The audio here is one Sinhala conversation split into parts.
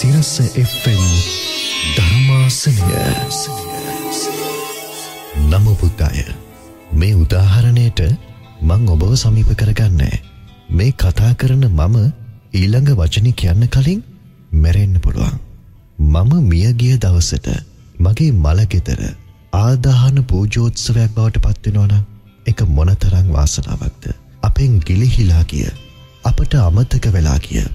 සිරස FM ධර්මාසනය. නමබුද්ධය මේ උදාහරණයට මං ඔබව සමීප කරගන්න. මේ කතා කරන මම ඊළඟ වචනි කියන්න කලින් මැරෙන්න්න පුළුවන්. මම මියගිය දවසට මගේ මළගෙදර ආදාහන පූජෝත්සවයක් බවට පත්වෙනවන එක මොනතරං වාසනාවක්ද? අපෙන් ගිලිහිලා ගිය අපට අමතක වෙලා කිය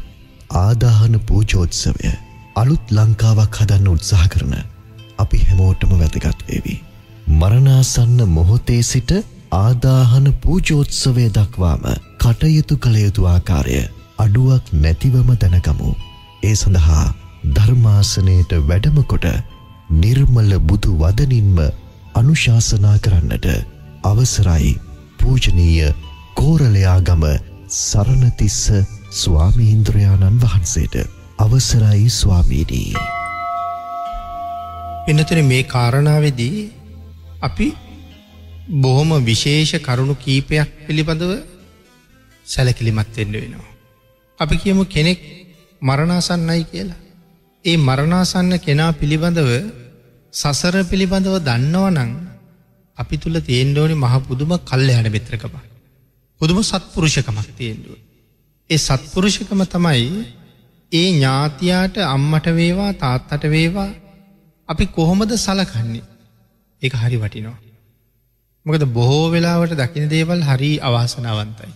ආදාහන පූජෝත්සවය අලුත් ලංකාවක් හදන්න උත්සාහ කරන අපි හැමෝටම වැදගත් වේවි. මරණාසන්න මොහොතේ සිට ආදාහන පූජෝත්සවය දක්වාම කටයුතු කළ යුතු ආකාරය අඩුවක් නැතිවම දැනගමු. ඒ සඳහා ධර්මාසනයට වැඩමකොට නිර්මල බුදු වදනින්ම අනුශාසනා කරන්නට අවසරයි පූජනීය කෝරලයාගම සරණතිස්ස ස්වාමීන්ද්‍රයාණන් වහන්සේට අවසරයි ස්වාමීනී. එනතන මේ කාරණාවේදී අපි බොහොම විශේෂ කරුණු කීපයක් පිළිබඳව සැලකිලිමත් වෙන්න වෙනවා. අපි කියමු කෙනෙක් මරණාසන්නයි කියලා. ඒ මරණාසන්න කෙනා පිළිබඳව සසර පිළිබඳව දන්නවනං අපි තුළ තියෙන්ඩෝනි මහ පුදුම කල්ල යන මිත්‍රකම. පුදුම සත්පුරුෂකමක් තියෙන්ඩුව. ඒ සත්පුරුෂකම තමයි ඒ ඥාතියාට අම්මට වේවා තාත්තට වේවා අපි කොහොමද සලකන්නේ එක හරි වටිනවා. මොකද බොහෝ වෙලාවට දකින දේවල් හරි අවාසනාවන්තයි.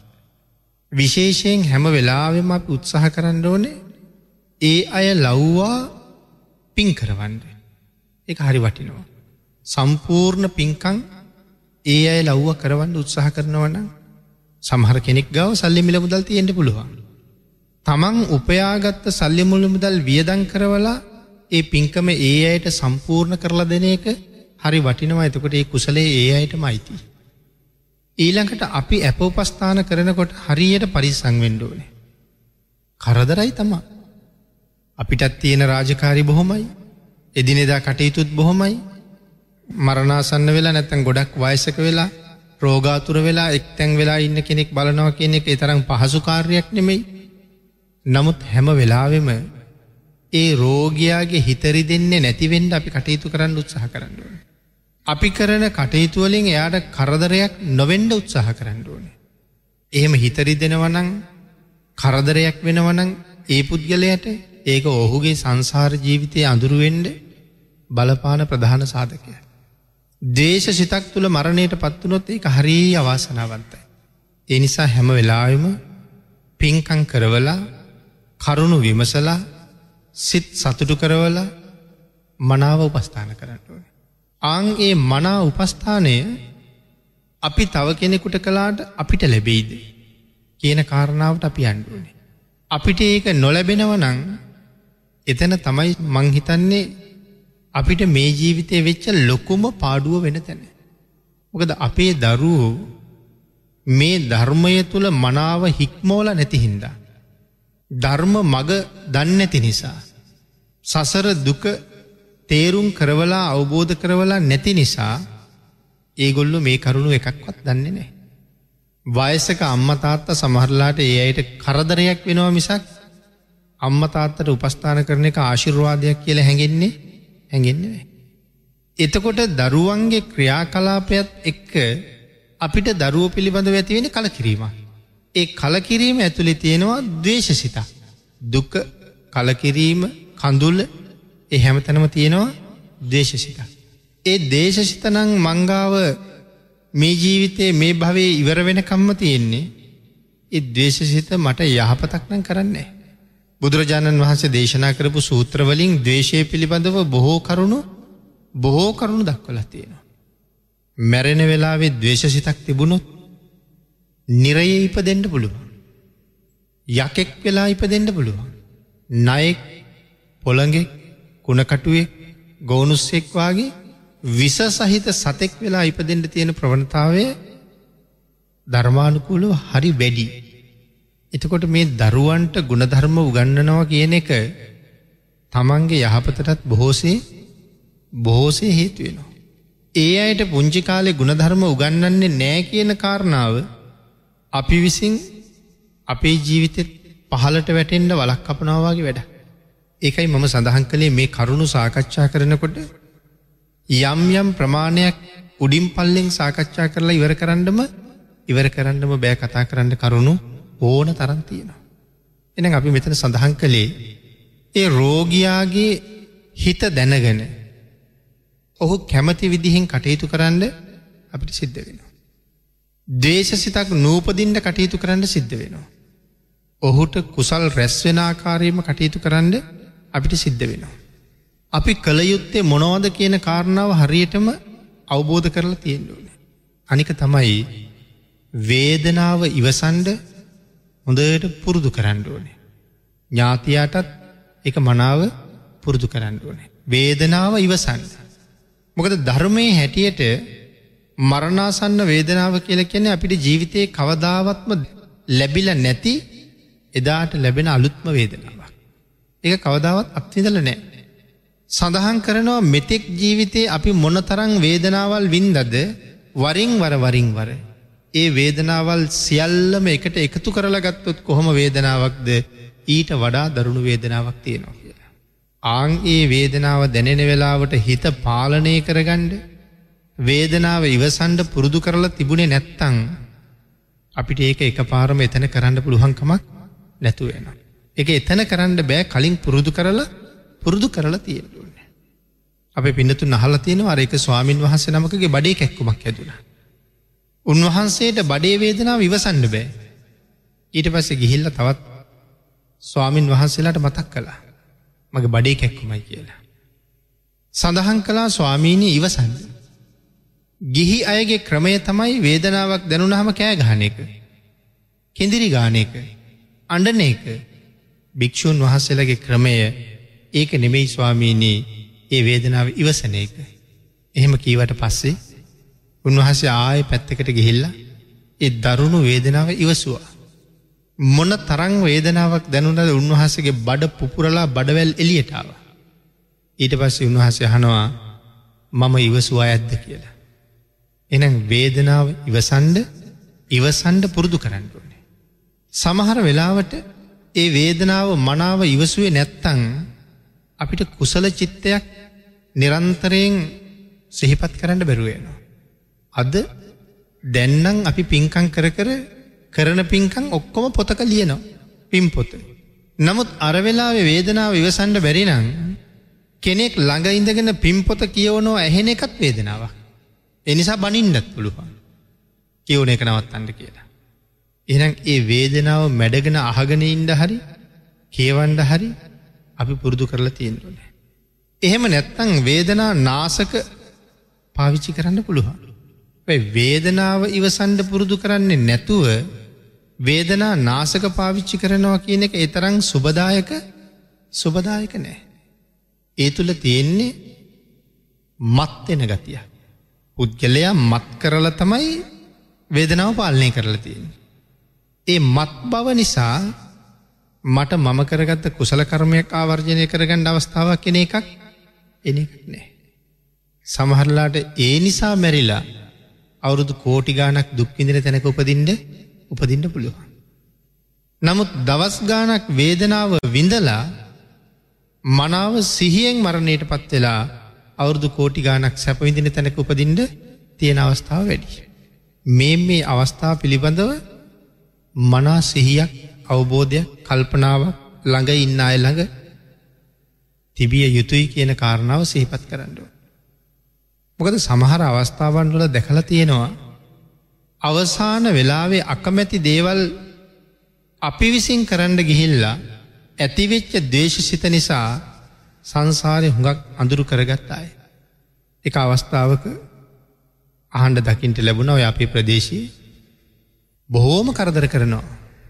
විශේෂයෙන් හැම වෙලාවෙම අපි උත්සාහ කරන්න ඕනේ ඒ අය ලව්වා පින් කරවන්ඩ එක හරි වටිනවා. සම්පූර්ණ පින්කං ඒ අය ලව්ව කරවන්න උත්සාහ කරනවන සමහර කෙනෙක් ගව සල්ලි මිල මුදල් තියෙන්ට පුළුවන්. තමන් උපයාගත්ත සල්ලි මුල්ල මුදල් වියදං කරවලා ඒ පින්කම ඒ අයට සම්පූර්ණ කරලා දෙන එක හරි වටිනවා එතකොට ඒ කුසලේ ඒ අයට මයිති. ඊළඟට අපි ඇපෝපස්ථාන කරනකොට හරියට පරිසංවෙන්ඩෝනේ. කරදරයි තමා. අපිටත් තියෙන රාජකාරි බොහොමයි එදිනෙදා කටයුතුත් බොහොමයි මරණාසන්න වෙලා නැත්තැන් ගොඩක් වයසක වෙලා රෝගාතුර වෙලා එක්තැන් වෙලා ඉන්න කෙනෙක් බලනවා කියන එක තරම් පහසු කාර්යක් නෙමෙයි. නමුත් හැම වෙලාවෙම ඒ රෝගයාගේ හිතරි දෙන්නේ නැතිවෙන්ඩ අපි කටයුතු කරන්න උත්සාහ කරන්නුවන. අපි කරන කටයුතුවලින් එයාට කරදරයක් නොවෙන්ඩ උත්සාහ කරන්න ඕනේ. එහෙම හිතරි දෙනවනං කරදරයක් වෙනවනං ඒ පුද්ගලයට ඒක ඔහුගේ සංසාර ජීවිතය අඳුරුවෙන්ඩ බලපාන ප්‍රධාන සාධකය. දේශ සිතක් තුළ මරණයට පත්වනොත් ඒක හරී අවාසනාවන්තයි. ඒ නිසා හැම වෙලාවෙම පින්කං කරවලා කරුණු විමසලා සිත් සතුටු කරවලා මනාව උපස්ථාන කරන්න ඕන. ආන්ගේ මනා උපස්ථානය අපි තව කෙනෙකුට කලාට අපිට ලැබෙයිද කියන කාරණාවට අපි අන්ඩුවනේ. අපිට ඒක නොලැබෙනවනං එතන තමයි මංහිතන්නේ අපිට මේ ජීවිතය වෙච්ච ලොකුම පාඩුව වෙන තැන. මොකද අපේ දරුවෝ මේ ධර්මය තුළ මනාව හික්මෝල නැතිහින්දා. ධර්ම මග දන්නැති නිසා. සසර දුක තේරුම් කරවලා අවබෝධ කරවලා නැති නිසා ඒගොල්ලු මේ කරුණු එකක්වත් දන්නේ නෑ. වයසක අම්මතාත්ත සමහරලාට ඒ අයට කරදරයක් වෙනවා මිසක් අම්මතාත්තට උපස්ථාන කරන එක ආශිර්වාදයක් කියල හැඟෙන්නේ හැඟෙන්නේ. එතකොට දරුවන්ගේ ක්‍රියාකලාපයත් එක්ක අපිට දරුව පිළිබඳ ඇතිවෙන කලකිරීම. ඒ කලකිරීම ඇතුළි තියෙනවා දවේශසිත. දුක කලකිරීම කඳුල්ල ඒ හැමතැනම තියෙනවා දේශසිත. ඒ දේශසිතනං මංගාව මේ ජීවිතයේ මේ භවේ ඉවර වෙන කම්ම තියෙන්නේ ඒ දවේශසිත මට යහපතක් නම් කරන්නේ. බුදුරජාණන් වහන්සේ දේශනා කරපු සූත්‍රවලින් දවේශය පිළිබඳව බොහෝ කරුණු බොහෝ කරුණු දක්වලා තියෙනවා. මැරෙන වෙලාවේ දවේශසිතක් තිබුණොත් නිරය ඉප දෙන්න පුළුවන්. යකෙක් වෙලා ඉප දෙන්න පුළුවන්. නයෙක් පොළඟෙක් කුණකටුවෙක් ගෝනුස්සෙක් වගේ විස සහිත සතෙක් වෙලා ඉපදෙන්ට තියෙන ප්‍රවණතාවය ධර්මානුකූලව හරි වැඩි. එතකොට මේ දරුවන්ට ගුණධර්ම උගන්නනවා කියන එක තමන්ගේ යහපතටත් බොහෝසේ බොහෝසේ හේතුවෙනවා. ඒ අයට පුංචි කාලෙ ගුණධර්ම උගන්නන්නේ නෑ කියන කාරණාව අපි විසින් අපේ ජීවිතෙත් පහලට වැටෙන්ඩ වලක් කපනවාගේ වැඩ. ඒකයි මම සඳහන් කළේ මේ කරුණු සාකච්ඡා කරනකොට යම් යම් ප්‍රමාණයක් උඩින් පල්ලෙෙන් සාකච්ඡා කරලා ඉවර කරන්නම ඉවර කරන්නම බෑ කතා කරන්න කරුණු ඕන තරන් තියෙනවා. එන අපි මෙතන සඳහන් කළේ ඒ රෝගයාගේ හිත දැනගෙන ඔහු කැමති විදිහින් කටයුතු කරන්න අපිට සිද්ධ වෙනවා. දේශසිතක් නූපදින්ට කටයුතු කරන්න සිද්ධ වෙනවා. ඔහුට කුසල් රැස්වෙනාකාරයම කටයුතු කරන්න අපිට සිද්ධ වෙනවා. අපි කළයුත්තේ මොනවද කියන කාරණාව හරියටම අවබෝධ කරලා තියෙන්ඩුවන. අනික තමයි වේදනාව ඉවසන්ඩ හොඳට පුරුදු කරන්න ඕනේ. ඥාතියාටත් එක මනාව පුරුදු කරන්න ඕනේ. වේදනාව ඉවසන්න. මොකද ධර්මය හැටියට මරණාසන්න වේදනාව කියල කියන්නේ අපිට ජීවිතයේ කවදාවත්ම ලැබිල නැති එදාට ලැබෙන අලුත්ම වේදනාවක්. එක කවදාවත් අත්විදල නෑ. සඳහන් කරනවා මෙතෙක් ජීවිතේ අපි මොනතරං වේදනාවල් වින්දද වරින් වර වරින් වර. ඒ වේදනාවල් සියල්ලම එකට එකතු කරලගත්තොත් කොහොම වේදනාවක්ද ඊට වඩා දරුණු වේදනාවක් තියෙනවා කියලා. ආං ඒ වේදනාව දැනෙන වෙලාවට හිත පාලනය කරගණ්ඩ වේදනාව ඉවසන්ඩ පුරුදු කරලා තිබුණේ නැත්තං අපිට ඒක එක පාරම එතන කරන්න පුළුවන්කමක් නැතුවෙන. එක එතන කරන්න බෑ කලින් පුරුදු කරලා පුරුදු කරලා තියෙන්ටුවන්න. අප පිනතු නහල තියෙන අරක ස්වාමීන් වහස නමකගේ බඩේ කැක්කුමක් ඇදුන. උන්වහන්සේට බඩේ වේදනාව ඉවසන්න බෑ. ඊට පස්සේ ගිහිල්ල තවත් ස්වාමීන් වහන්සේලාට මතක් කළා මගේ බඩේ කැක්කුමයි කියලා. සඳහන් කලා ස්වාමීණී ඉවසන්න. ගිහි අයගේ ක්‍රමය තමයි වේදනාවක් දැනුනහම කෑ ගහන එක. කෙදිරි ගාන එක අඩන එක භික්‍ෂූන් වහන්සේලගේ ක්‍රමය ඒක නෙමෙයි ස්වාමීනී ඒ වේදනාව ඉවසන එක. එහෙම කීවට පස්සේ උන්වහසේ ආය පැත්තකට ගිහිල්ලා ඒ දරුණු වේදනාව ඉවසවා. මොන තරං වේදනාවක් දැනුනද උන්වහසගේ බඩ පුපුරලා බඩවැල් එලියටාව. ඊට පස්සේ උන්වහසේ හනවා මම ඉවසවා ඇද්ද කියලා. එනම් වේදනාව ඉවසන්ඩ ඉවසන්ඩ පුරුදු කරන්න ඕනේ. සමහර වෙලාවට ඒ වේදනාව මනාව ඉවසුවේ නැත්තං අපිට කුසල චිත්තයක් නිරන්තරයෙන් සිහිපත් කරන්න බැරුවේනවා. අද දැන්නම් අපි පින්කං කර කර කරන පින්කං ඔක්කොම පොතක ලියනවා පින් පොත. නමුත් අරවෙලාවේ වේදනාව ඉවසන්ඩ බැරිනං කෙනෙක් ළඟ ඉඳගෙන පින්පොත කියවනෝ ඇහෙන එකත් වේදනාවක්. එනිසා බනින්ඩත් පුළුවන් කියවන එක නවත්තන්න කියලා. එනම් ඒ වේදනාව මැඩගෙන අහගෙන ඉන්ඩ හරි කියවන්ඩ හරි අපි පුරුදු කරලා තියෙන්ටුන. එහෙම නැත්තං වේදනා නාසක පාවිච්චි කරන්න පුළුවන්. වේදනාව ඉවසන්ඩ පුරුදු කරන්නේ නැතුව වේදනා නාසක පාවිච්චි කරනවා කියන එක එතරං සුබදායක සුබදායක නෑ. ඒ තුළ තියෙන්නේ මත්වෙන ගතියක්. පුද්ගලයා මත් කරල තමයි වේදනාව පාලනය කරලා තියෙන. ඒ මත් බව නිසා මට මම කරගත්ත කුසල කර්මයක් ආවර්ජනය කරගන්න අවස්ථාවක් කෙන එකක් එනෙක් නෑ. සමහරලාට ඒ නිසා මැරිලා අවුරුදු කෝටි ගානක් දුක්විඳින තැනක උපදින්ට උපදින්න පුළුවන්. නමුත් දවස් ගානක් වේදනාව විඳලා මනාව සිහියෙන් මරණයට පත්වෙලා අවුරදු කෝටි ගානක් සැපවිඳින තැනක උපදින්ට තියෙන අවස්ථාව වැඩි. මේ මේ අවස්ථාව පිළිබඳව මනා සිහියක් අවබෝධයක් කල්පනාව ළඟ ඉන්න අය ළඟ තිබිය යුතුයි කියන කාරණාව සහිපත් කරන්නඩුව. මොකද සමහර අවස්ථාවන් වල දැකලා තියෙනවා අවසාන වෙලාවේ අකමැති දේවල් අපි විසින් කරන්න ගිහිල්ලා ඇතිවෙච්ච දේශසිත නිසා සංසාරය හුඟක් අඳුරු කරගත් අය. එක අවස්ථාවක අහන්ඩ දකිින්ට ලැබුණ ඔය අපේ ප්‍රදේශයේ බොහෝම කරදර කරනවා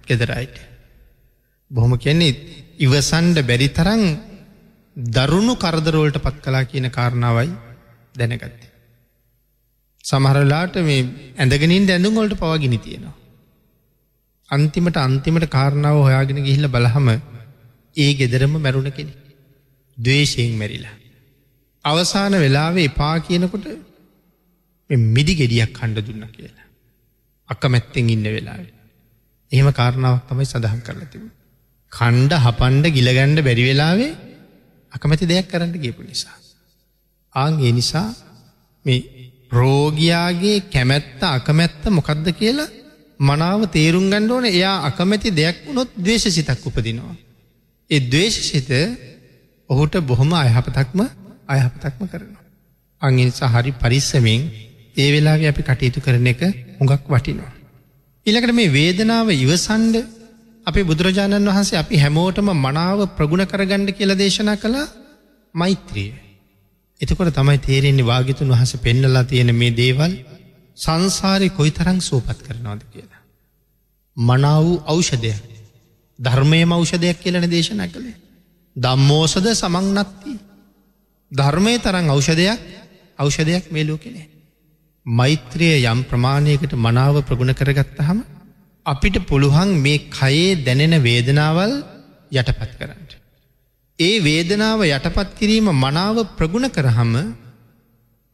ගෙදරයිට. බොහොම කියන්නේ ඉවසන්ඩ බැරි තරං දරුණු කරදරෝල්ට පත් කලා කියන කාරණාවයි දැනගත්ත. සමහරලාට මේ ඇඳගෙනින් ඇඳුම් ගොල්ට පවගෙන තියෙනවා. අන්තිමට අන්තිමට කාරණාව හොයාගෙන ගිහිල්ල බලහම ඒ ගෙදරම මැරුණ කෙනෙ. දවේශයෙන් මැරිලා. අවසාන වෙලාවේ එපා කියනකොට මිදි ගෙඩියක් කණ්ඩ දුන්න කියලා. අක්ක මැත්තෙන් ඉන්න වෙලාවේ. එහෙම කාරණාවක් තමයි සඳහන් කරලා තිබ. කණ්ඩ හපන්ඩ ගිලගණ්ඩ බැරි වෙලාවේ අකමැති දෙයක් කරන්න ගේපු නිසා. ආං ඒ නිසා මේ රෝගයාගේ කැමැත්ත අකමැත්ත මොකක්ද කියලා මනාව තේරුම් ගණ්ඩ ඕන එයා අකමැති දෙයක් වුණොත් දවේශ සිතක් උපදිනවා. ඒ දවේශසිත ඔහුට බොහොම අයහපතක්ම අයහපතක්ම කරනවා. අංගනිසා හරි පරිස්සමෙන් ඒ වෙලාව අපි කටයුතු කරන එක හුඟක් වටිනවා. ඉළකට මේ වේදනාව ඉවසන්ඩ අපි බුදුරජාණන් වහන්සේ අපි හැමෝටම මනාව ප්‍රගුණ කරගණ්ඩ කියල දේශනා කළ මෛත්‍රිය. එතකොට තමයි තේරෙන්නේ වාගිතුන් වහස පෙන්නලා තියෙන මේ දේවල් සංසාරය කොයි තරං සූපත් කරනවාද කියලා. මනාව වූ ඖෂධයක් ධර්මයම ඖෂධයක් කියලන දේශනා කළේ. දම්මෝසද සමංනත්ති. ධර්මය තරං ඖෂධයක් ඖෂධයක් මේ ලෝකෙනේ. මෛත්‍රය යම් ප්‍රමාණයකට මනාව ප්‍රගුණ කරගත්තහම අපිට පුළුවන් මේ කයේ දැනෙන වේදනාවල් යටපත් කරන්න. ඒ වේදනාව යටපත් කිරීම මනාව ප්‍රගුණ කරහම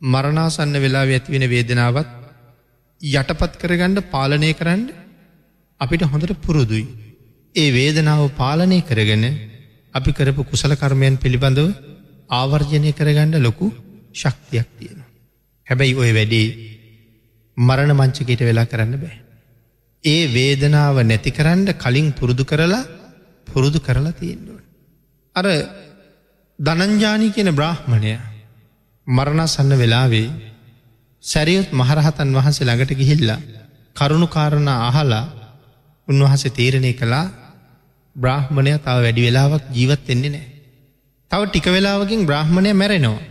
මරණාසන්න වෙලා ඇතිවෙන වේදනාවත් යටපත් කරගණ්ඩ පාලනය කරන්න අපිට හොඳට පුරුදුයි. ඒ වේදනාව පාලනය කරගෙන අපි කරපු කුසල කර්මයන් පිළිබඳව ආවර්ජනය කරගණ්ඩ ලොකු ශක්තියක් තියෙනවා. හැබැයි ඔය වැඩේ මරණ මංචකයට වෙලා කරන්න බෑ. ඒ වේදනාව නැතිකරන්න කලින් පුරුදු කරලා පුරුදු කරලා තියෙන්ඩුව. අර දනංජානී කියන බ්‍රාහ්මණය මරණසන්න වෙලාවේ සැරියුත් මහරහතන් වහන්සේ ළඟට ගිහිල්ලා කරුණු කාරණ අහලා උන්වහස තීරණය කළා බ්‍රාහ්මණය තව වැඩි වෙලාවක් ජීවත් එන්නේ නෑ. තව ටික වෙලාවකින් බ්‍රාහ්මණය මැරෙනවා.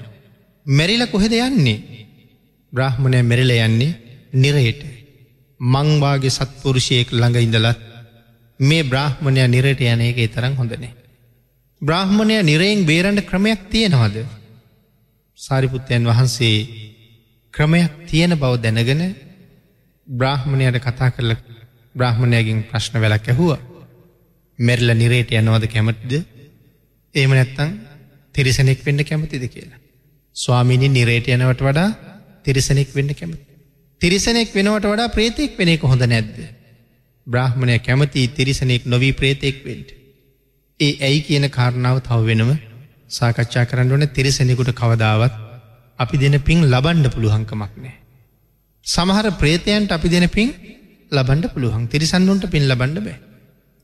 මැරිල කොහෙද යන්නේ. බ්‍රාහ්මණය මෙරල යන්නේ නිරයට. මංවාගේ සත්පුරුෂයෙක් ළඟ ඉඳලත් මේ බ්‍රාහ්මණය නිරට යන එක තරම් හොඳනේ. බ්‍රාහ්මණය නිරයෙන් බේරණ්ඩ ක්‍රමයක් තියෙනවද. සාරිපුත්තයන් වහන්සේ ක්‍රමයක් තියෙන බව දැනගෙන බ්‍රාහ්මණයට කතා කරල බ්‍රාහ්මණයගෙන් ප්‍රශ්න වෙලක් ඇහුව මෙරල නිරේට යනවද කැමතිද ඒම නැත්තං තිරිසනෙක් වෙන්න කැමතිද කියලා. ස්වාමිනි නිරේට යනවට වඩා තිරිසනෙක් වෙන්න කැමති. තිරිසනෙක් වෙනවට වඩා ප්‍රේතෙක් වෙන එක හොඳ නැද්ද. බ්‍රහ්මණය කැමති තිරිසනෙක් නොවී ප්‍රේතෙක් වෙන්ට. ඒ ඇයි කියන කාරණාව තව වෙනම සාකච්ඡා කරන්න ඕන තිරිසෙනෙකුට කවදාවත් අපි දෙන පින් ලබන්ඩ පුළුවන්කමක් නෑ. සමහර ප්‍රේතයන්ට අපි දෙන පින් ලබන්ඩ පුළුවන් තිරිසන්නුන්ට පින් ලබන්ඩ බෑ.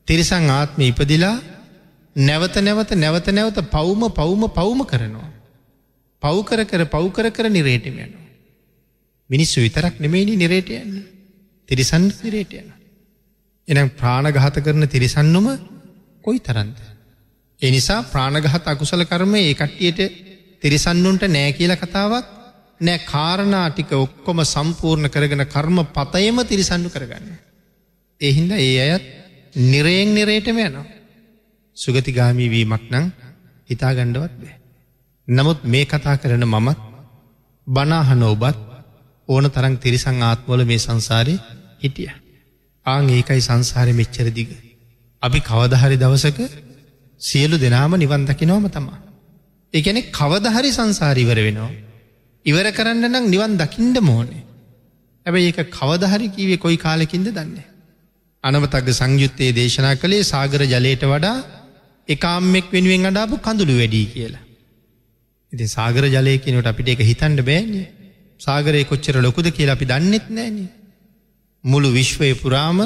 තිරිසං ආත්ම ඉපදිලා නැවත නැවත නැවත නැවත පවුම පවුම පවුම කරනවා. පව්කර කර පව්කර කර නිරේටම යනවා. මිනිස්සු විතරක් නෙමේනි නිරේට යන්න තිරිසන් නිරේට යන. එනම් ප්‍රාණගහත කරන තිරිසන්නුම කොයි තරන්ද. එනිසා ප්‍රාණගහත අකුසල කර්ම ඒ කට්ටියට තිරිසන්නුන්ට නෑ කියල කතාවක් නෑ කාරණාටික ඔක්කොම සම්පූර්ණ කරගෙන කර්ම පතයම තිරිසන්නු කරගන්න. එහින්ද ඒ අයත් නිරයෙන් නිරේටම යනවා. සුගතිගාමී වීමක් නං හිතා ගණ්ඩවත් බෑ. නමුත් මේ කතා කරන මමත් බනාහන ඔබත් ඕන තරං තිරිසං ආත්මොල මේ සංසාරය හිටිය. ආං ඒකයි සංසාරය මෙච්චරදිග. අපි කවදහරි දවසක සියලු දෙනාම නිවන් දකිනවම තමා. එකනෙ කවදහරි සංසාරීවර වෙනවා. ඉවර කරන්න නම් නිවන් දකිින්ඩ මෝනේ. ඇබැයි ඒක කවදහරි කීවේ කොයි කාලෙකින්ද දන්නේ. අනවතග සංයුත්තයේ දේශනා කළේ සාගර ජලයට වඩා එකම්මෙක් වෙනුවෙන් අඩාපු කඳුළු වැඩී කියලා. ඉති සාගර ජලයකිනට අපිට එක හිතන්ඩ බෑන්නේ සාගරය කොච්චර ලොකුද කියලා අපි දන්නෙත් නෑන. මුළු විශ්වය පුරාම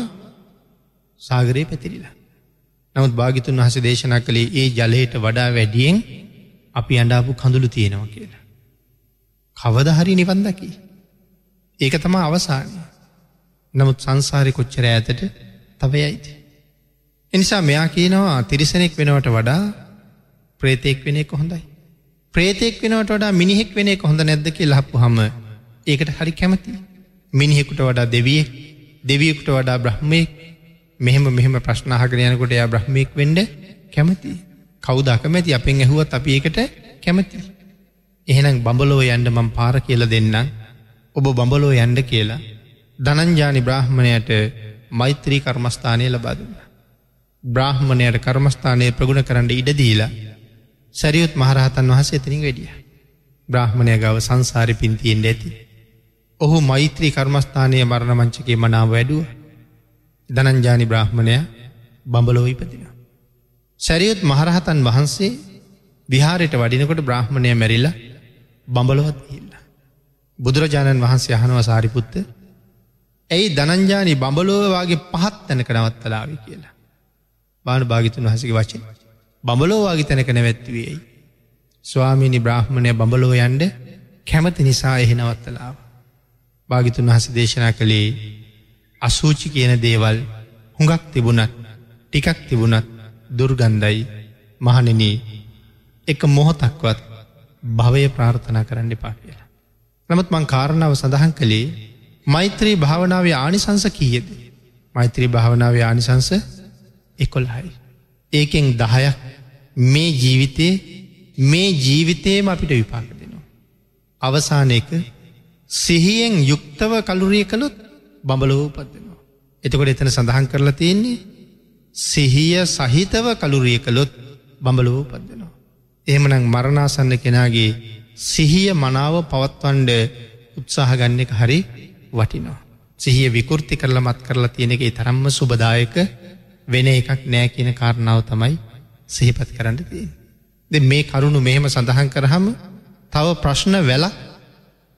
සාගරයේ පැතිරිලා. නමුත් භාගිතුන් වහස දේශනා කළේ ඒ ජලයට වඩා වැඩියෙන් අපි අඩාපු කඳුළු තියෙනවා කියලා. කවදහරි නිවන්දකි. ඒක තමා අවසානය. නමුත් සංසාරය කොච්චර ඇතට තවයයිති. එනිසා මෙයා කියනවා තිරිසනෙක් වෙනවට වඩා ප්‍රේතෙක් වෙන එක හොඳයි. ප්‍රේතෙක් වෙනවට වඩා මිනිහෙක් වෙන එක හොඳ නැද්දක ලහපු හම ඒකට හරි කැමති. මිනිහෙකුට වඩා දෙවියෙක් දෙවියෙකුට වඩා බ්‍රහ්මයෙක් මෙහෙම මෙහෙම ප්‍රශ්නාහකර යනකොට එයා බ්‍රහ්මයෙක් වෙන්ඩ කැමති. කෞදකමැති අපෙන් ඇහුවත් අපි ඒකට කැමති. එහෙනම් බඹලෝ යන්ඩ මං පාර කියල දෙන්නම් ඔබ බඹලෝ යන්ඩ කියලා ධනංජානි බ්‍රාහ්මණයට මෛත්‍රී කර්මස්ථානය ලබාදුන්න. බ්‍රාහ්මණයට කර්මස්ථානය ප්‍රගුණ කරන්න ඉඩදීලා සැරියුත් මහරහතන් වහස එතනින් වැඩිය. බ්‍රාහ්මණය ගව සංසාරි පින්තියෙන් ඇති. ඔහු මෛත්‍රී කර්මස්ථානය මරණ මංචකේ මනාව වැඩුව ධනංජානි බ්‍රාහ්මණය බඹලෝ ඉපදින. සැරියුත් මහරහතන් වහන්සේ විහාරයට වඩිනකොට බ්‍රහ්මණය මැරිල්ල බඹලොවත් ඉල්ල. බුදුරජාණන් වහන්සේ අහනව සාරිපුත්ත ඇයි දනංජානී බඹලෝවාගේ පහත් තැනක නවත්තලාව කියලා. බාන භාගිතුන් වහසගේ වචන. බඹලෝවාගේ තැනක නැවැත්වයයි. ස්වාමීනි බ්‍රහ්මණය බඹලෝ යන්ඩ කැමති නිසා එහෙ නවත්තලාව. භාගිතුන් වහස දේශනා කළේ අසූචි කියන දේවල් හුඟක් තිබුණත් ටිකක් තිබුණත් දුර්ගන්ධයි මහනනී එක මොහොතක්වත් භවය ප්‍රාර්ථනා කරන්න එපා කියලා. නමුත් මං කාරණාව සඳහන් කළේ මෛත්‍රී භාවනාවේ ආනිසංස කීයද. මෛත්‍රී භාවනාවේ ආනිසංස එකොල්හයි. ඒකෙන් දහයක් මේ ජීවිතයේ මේ ජීවිතයම අපිට විපාක දෙනවා. අවසානයක සිහියෙන් යුක්තව කළුරිය කළොත් බඹලෝ උපදනවා. එතකොට එතන සඳහන් කරලා තියෙන්නේ සිහිය සහිතව කළුරිය කළොත් බඹලෝ උපදනවා. එහෙමනං මරණාසන්න කෙනාගේ සිහිය මනාව පවත්වන්ඩ උත්සාහගන්න එක හරි වටිනවා. සිහිය විකෘති කරල මත් කරලා තියෙන එක තරම්ම සුබදායක වෙන එකක් නෑ කියන කාරණාව තමයි සිහිපත් කරන්න තිය. දෙ මේ කරුණු මෙහෙම සඳහන් කරහම තව ප්‍රශ්න වෙල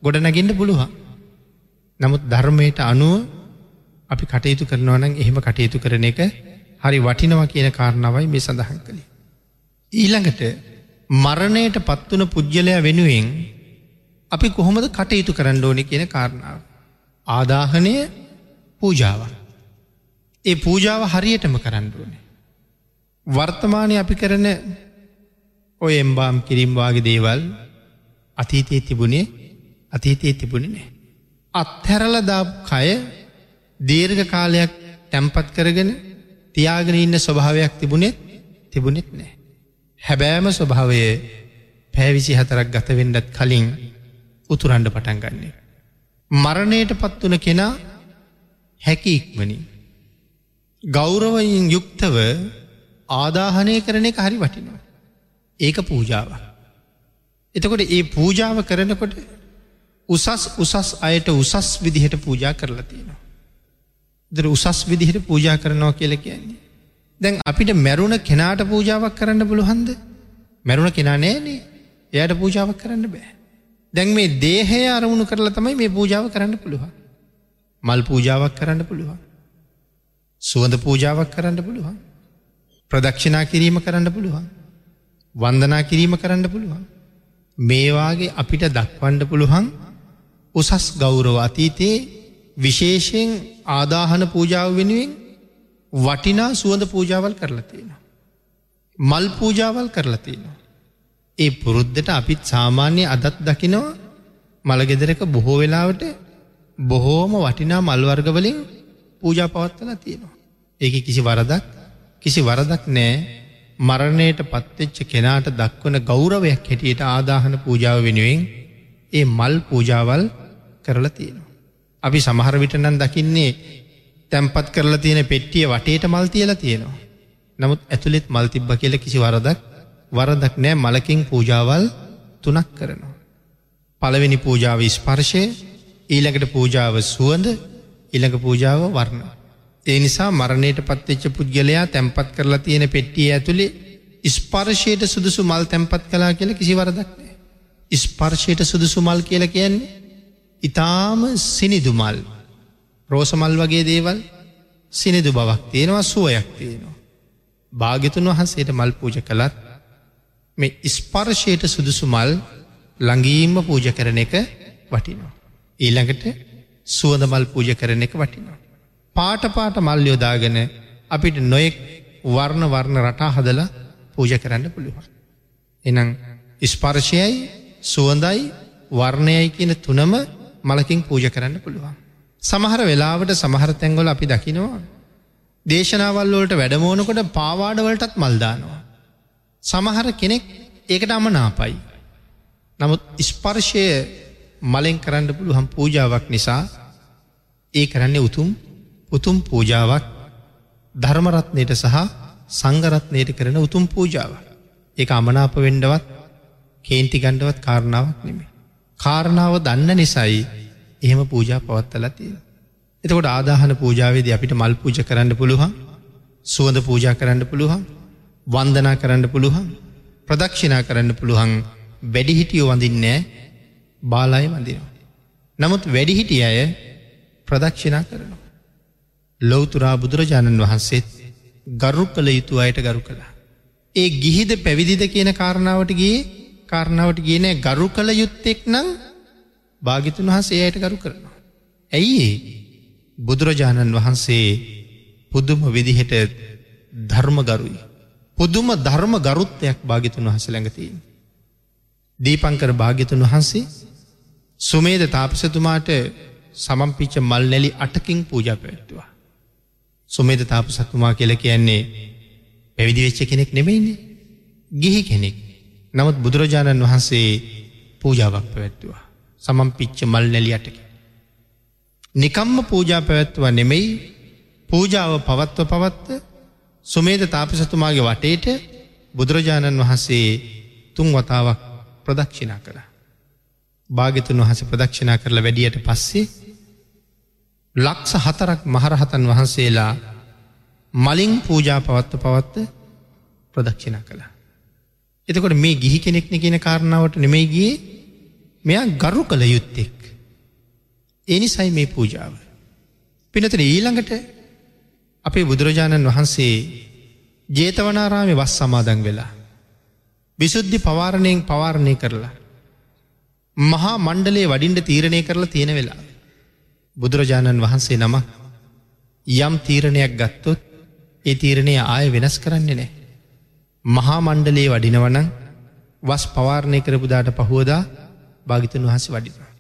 ගොඩනගින්ට පුළුවන්. නමුත් ධර්මයට අනුව අපි කටයුතු කරනවනම් එහෙම කටයුතු කරන එක හරි වටිනවා කියන කාරණාවයි මේ සඳහන් කළේ. ඊළඟට මරණයට පත්වන පුද්ගලයා වෙනුවෙන් අපි කොහොමද කටයුතු කරන්න ඕනි කියන කාරණාව. ආදාහනය පූජාවක්. ඒ පූජාව හරියටම කරන්න ඕනේ. වර්තමානය අපි කරන ඔය එම්බාම් කිරිම්වාගේ දේවල් අතීතයේ තිබුණේ අතීතයේ තිබුණි නෑ. අත්හැරලදා කය දීර්ඝ කාලයක් තැම්පත් කරගෙන තියාගෙන ඉන්න ස්වභාවයක් තිබුණෙත් තිබුණෙත් නෑ. හැබෑම ස්වභාවය පැවිසි හතරක් ගතවෙන්නත් කලින් උතුරන්ඩ පටන් ගන්නේ. මරණයට පත්වන කෙනා හැකි ඉක්මනින්. ගෞරවයින් යුක්තව ආදාහනය කරන එක හරි වටිනවා. ඒක පූජාව. එතකොට ඒ පූජාව කරනකොට උසස් උසස් අයට උසස් විදිහට පූජා කරලා තියෙනවා. දර උසස් විදිහට පූජා කරනවා කියල කියන්නේ. දැන් අපිට මැරුණ කෙනාට පූජාවක් කරන්න පුළුහන්ද මැරුණ කෙනා නෑනේ එයට පූජාවක් කරන්න බෑ. දැන් මේ දේහය අරමුණු කරලා තමයි මේ පූජාව කරන්න පුළුවන්. මල් පූජාවක් කරන්න පුළුවන්. සුවඳ පූජාවක් කරන්න පුළුවන්. ප්‍රදක්ෂිනා කිරීම කරන්න පුළුවන්. වන්දනා කිරීම කරන්න පුළුවන්. මේවාගේ අපිට දක්වන්ඩ පුළුවන් උසස් ගෞරව අතීතයේ විශේෂයෙන් ආදාහන පූජාව වෙනුවෙන් වටිනා සුවඳ පූජාවල් කරලා තියෙනවා. මල් පූජාවල් කරලා තියෙනවා. ඒ පුරුද්ධට අපිත් සාමාන්‍ය අදත් දකිනවා මළගෙදරක බොහෝ වෙලාවට බොහෝම වටිනා මල්වර්ගවලින් පූජා පවත්වලා තියෙනවා. ඒක කිසි වරදක් කිසි වරදක් නෑ මරණයට පත්තෙච්ච කෙනාට දක්වන ගෞරවයක් හැටියට ආදාහන පූජාව වෙනුවෙන් ඒ මල් පූජාවල් කරලා තියෙනවා. අපි සමහර විටනන් දකින්නේ තැම්පත් කරලා තියෙන පෙට්ටිය වටේට මල් තියලා තියෙනවා. නමුත් ඇතුළෙත් මල් තිබ්බ කියල කිසි වරදක් වරදක් නෑ මලකින් පූජාවල් තුනක් කරනවා. පළවෙනි පූජාව ස්පර්ශය ඊළඟට පූජාව සුවඳ ඉළඟ පූජාව වර්ණ. ඒ නිසා මරණයට පත්වෙච්ච පුද්ගලයා තැම්පත් කරලා තියෙන පෙට්ටිය ඇතුළේ ස්පර්ශයට සුදුසු මල් තැම්පත් කලා කියල කිසි වරදක් නෑ. ස්පර්ශයට සුදුසු මල් කියල කියන්නේ ඉතාම සිනිදුමල් රෝසමල් වගේ දේවල් සිනිදු බවක් තියෙනවා සුවයක් තියෙනවා. භාගිතුන් වහන්සේට මල් පූජ කළත් මේ ස්පර්ශයට සුදුසු මල් ළඟීම්ම පූජ කරන එක වටිනවා. ඊළඟට සුවඳ මල් පූජ කරන එක වටිනවා. පාට පාට මල් යොදාගෙන අපිට නොයෙක් වර්ණ වර්ණ රටා හදල පූජ කරන්න පුළුවන්. එනම් ස්පර්ශයයි සුවඳයි වර්ණයයි කියන තුනම මලකින් පූජ කරන්න පුළුවන්. සමහර වෙලාවට සමහර තැංගොල අපි දකිනවා. දේශනාවල් වලට වැඩමෝනකොට පාවාඩවලටත් මල්දානවා. සමහර කෙනෙක් ඒකට අමනාපයි. නමුත් ස්පර්ශය මලෙන් කරන්න පුළුහම් පූජාවක් නිසා ඒ කරන්නේ උතුම් උතුම් පූජාවක් ධර්මරත්නයට සහ සංගරත්නයට කරන උතුම් පූජාව. ඒ අමනාප වෙන්ඩවත් කේන්ති ගණ්ඩවත් කාරණාවක් නෙමේ. කාරණාව දන්න නිසයි එහෙම පූජා පවත්තලා තියෙන. එතකොට ආදාහන පූජාවේද අපිට මල් පූජ කරන්න පුළුවන් සුවඳ පූජා කරන්න පුළුවන් වන්දනා කරන්න පුළුවන් ප්‍රදක්ෂිනා කරන්න පුළුවන් වැඩිහිටියෝ වඳින්නෑ බාලාය වඳිනවා. නමුත් වැඩිහිටිය අය ප්‍රදක්ෂිනා කරනවා. ලොවතුරා බුදුරජාණන් වහන්සේත් ගරු කළ යුතු අයට ගරු කළා. ඒ ගිහිද පැවිදිද කියන කාරණාවට ගේ කාරණාවට කියන ගරු කළ යුත්තෙක් නම් භාගිතුන් වහන්සේ අයට ගරු කරනවා. ඇයි බුදුරජාණන් වහන්සේ පුදුම විදිහට ධර්මගරුයි. පුදුම ධර්ම ගරුත්තයක් භාගිතුන් වහස ළඟතින්. දීපංකර භාග්‍යතුන් වහන්සේ සුමේද තාපසතුමාට සමම්පිච්ච මල් නැලි අටකින් පූජ පැත්තුවා. සුමේද තාපසතුමා කියල කියන්නේ පැවිදි වෙච්ච කෙනෙක් නෙමෙයින්නේ ගිහි කෙනෙක් නමුත් බුදුරජාණන් වහන්සේ පූජාවක් පැවැත්තුවා. සමම් පිච්ච මල් නැලි අටක. නිකම්ම පූජා පැවැත්තුවා නෙමෙයි පූජාව පවත්ව පවත්ව සුමේද තාපසතුමාගේ වටේට බුදුරජාණන් වහන්සේ තුන් වතාවක් ප්‍රදක්ෂිනා කළ. භාගිතුන් වහස ප්‍රදක්ෂිනා කරලා වැඩියට පස්සේ ලක්ස හතරක් මහරහතන් වහන්සේලා මලින් පූජා පවත්ව පවත්ත ප්‍රදක්ෂිනා කළා. එතකොට මේ ගිහි කෙනෙක්න කියන කාරණාවට නෙමෙයිගේ මෙයා ගරු කළ යුත්තෙක්. එනිසයි මේ පූජාව. පිනතන ඊළඟට අපේ බුදුරජාණන් වහන්සේ ජේතවනාරාමි වස් සමාදන් වෙලා. විසුද්ධි පවාරණයෙන් පවාරණය කරලා. මහා මණ්ඩලේ වඩින්ට තීරණය කරලා තියෙන වෙලා. බුදුරජාණන් වහන්සේ නම යම් තීරණයක් ගත්තොත් ඒ තීරණය ආය වෙනස් කරන්නේ නෑ. මහා මණ්ඩලේ වඩිනවනං වස් පවාරණය කරපුදාට පහුවදා භාගිතන් වහස වඩිනවා.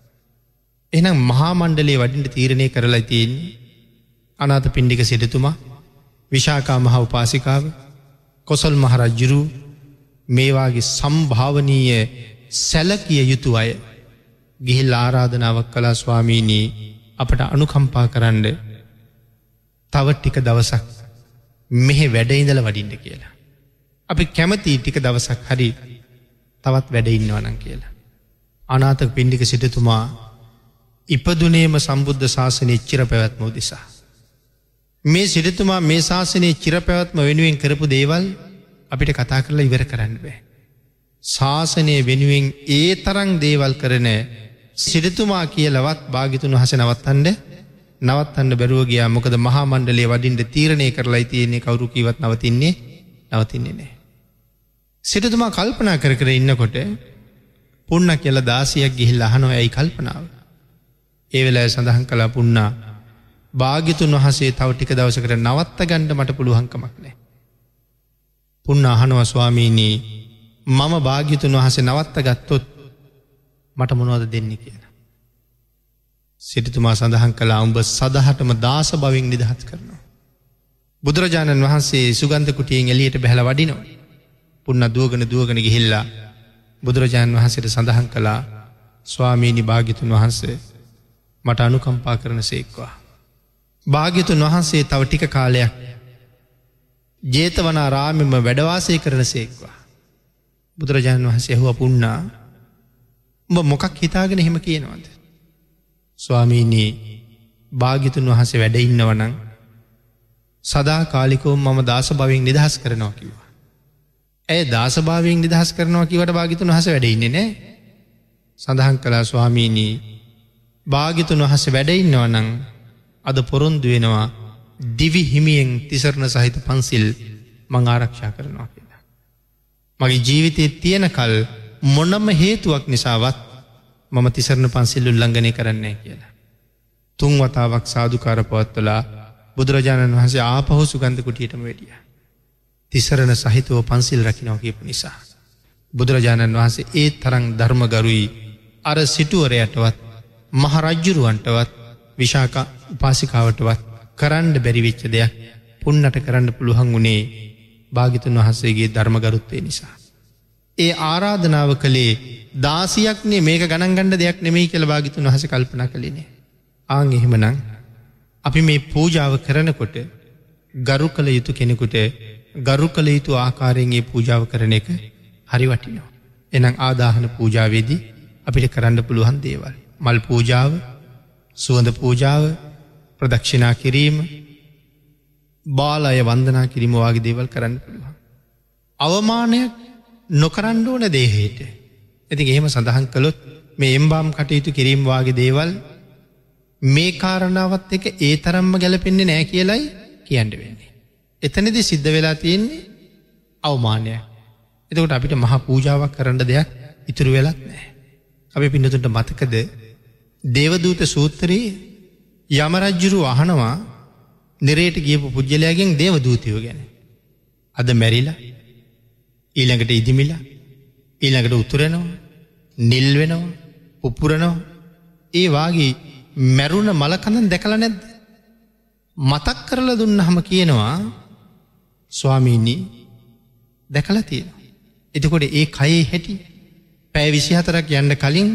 එනම් මහා මණ්ඩලේ වඩින්ට තීරණය කරලා තියෙන්නේ අනාත පින්ඩික සිටතුමා විශාකා මහ උපාසිකාව කොසල් මහරජ්ජුරු මේවාගේ සම්භාවනීය සැලකිය යුතු අය ගිහිල් ආරාධනාවක් කලා ස්වාමීනී අපට අනුකම්පා කරන්න තවට්ටික දවසක් මෙහෙ වැඩඉඳල වඩින්ට කියලා. අපි කැමති ටික දවසක් හරි තවත් වැඩඉන්නවනන් කියලා. අනාතක පින්ඩික සිටතුමා ඉපදුනේම සම්බුද්ධ ශාසනය චිර පැවැත්ම උදෙසා. මේ සිරිතුමා මේ ශාසනයේ චිරපැවත්ම වෙනුවෙන් කරපු දේවල් අපිට කතා කරලා ඉවර කරන්න බෑ. ශාසනය වෙනුවෙන් ඒ තරං දේවල් කරන සිරිතුමා කියලවත් භාගිතුන් හස නවත්තන්ඩ නවත්තන්න බැරුවගයා මොකද මහාමණ්ඩලේ වඩින්ට තීරණය කරලා තියන්නේ කවරු කීවත් නවතින්නේ නවතින්නේ නෑ. සිටතුමා කල්පනා කර කර ඉන්නකොට පුන්න කියල දාසියක් ගිහිල් අහනො ඇයි කල්පනාව. ඒ වෙලා සඳහන් කලා පුන්නා භාගිතුන් වහසේ තව ටික දවසකට නවත්ත ගණ්ඩ මට පුළුවන්කමක් නෑ. පුන්න අහනුව ස්වාමීනී මම භාගිතුන් වහසේ නවත්ත ගත්තොත් මට මොනවද දෙන්න කියන. සිටිතුමා සඳහන් කලා උඹ සදහටම දාස බවින් නිදහත් කරනවා. බුදුරජාණන් වහන්සේ සුගන්ධ කුටියෙන් එලියට බැහල වඩිනවා. පුන්න දුවගන දුවගන ගිහිල්ලා බුදුරජාණන් වහන්සේට සඳහන් කළා ස්වාමීණි භාගිතුන් වහන්සේ මට අනුකම්පා කරන සේක්වා. භාග්‍යතුන් වහන්සේ තව ටික කාලයක් ජේතවනා රාමිම වැඩවාසය කරන සේක්වා. බුදුරජාණන් වහන්සේ ඇහුව පුන්නා උඹ මොකක් හිතාගෙන හෙම කියනවද. ස්වාමීනී භාගිතුන් වහසේ වැඩඉන්නවනං සදා කාලිකෝම් මම දාස භවින් නිදහස් කරනවා කිවා. ඇය දාසභාවයෙන් නිදහස් කරනවා කිවට භාගිතුන් වහස වැඩඉන්නේ නෑ සඳහන් කලා ස්වාමීනී භාගිතුන් වහස වැඩඉන්නවනං අද පොරොන්දු වෙනවා දිවි හිමියෙන් තිසරණ සහිත පන්සිල් මං ආරක්ෂා කරනවා කියලා. මගේ ජීවිතයේ තියෙන කල් මොනම හේතුවක් නිසාවත් මම තිසරණ පන්සිල් උල්ලංඝනය කරන්නේ කියලා. තුන් වතාවක් සාධකාර පවත්වලා බුදුරජාණන් වහන්සේ ආපහු සුගන්ධ කුටියටම වැඩිය. තිසරණ සහිතව පන්සිල් රකිනව කියපු නිසා. බුදුරජාණන් වහන්සේ ඒ තරං ධර්මගරුයි අර සිටුවරයටවත් මහරජ්ජුරුවන්ටවත් විශාක උපාසිකාවටවත් කරන්න බැරිවිච්ච දෙයක් පුන්නට කරන්න පුළුවන් වුණේ භාගිතුන් වහන්සේගේ ධර්මගරුත්වය නිසා. ඒ ආරාධනාව කළේ දාසියක්නේ මේක ගණන්ගණඩ දෙයක් නෙමෙයි කියල භාගිතුන් වහස කල්පන කලිනේ. ආං එහෙමනං අපි මේ පූජාව කරනකොට ගරු කළ යුතු කෙනෙකුට ගරු කළ යුතු ආකාරයෙන්ගේ පූජාව කරන එක හරි වටිනවා. එනම් ආදාහන පූජාවේදී අපිට කරන්න පුළුවන් දේවල්. මල් පූජාව සුවඳ පූජාව ප්‍රදක්ෂිනා කිරීම බාල අය වන්දනා කිරීමවාගේ දේවල් කරන්න පුළුවන්. අවමානයක් නොකරන්න ඕන දේහයට. ඇති එහෙම සඳහන් කළොත් මේ එම්බාම් කටයුතු කිරීම් වගේ දේවල් මේ කාරණාවත් එක ඒ තරම්ම ගැලපෙන්නේ නෑ කියලයි කියන්න වෙන්නේ. එතනදි සිද්ධ වෙලා තියෙන්නේ අවමානය. එතකොට අපිට මහ පූජාවක් කරන්න දෙයක් ඉතුරු වෙලත් නෑ. අපි පිඩතුට මතකද දේවදූත සූත්‍රයේ යමරජ්ජුරු අහනවා නිරේට ගියපු පුද්ගලයාගෙන් දේවදූතියෝ ගැන. අද මැරිලා ඊළඟට ඉදිමිලා ඊළඟට උතුරනවා නිල් වෙනවා උපුරනවා ඒ වාගේ මැරුණ මලකඳන් දැකල නැද්ද. මතක් කරල දුන්න හම කියනවා ස්වාමීණී දැකල තියෙන. එතකොට ඒ කයේ හැටි පැෑ විසිහතරක් යන්න කලින්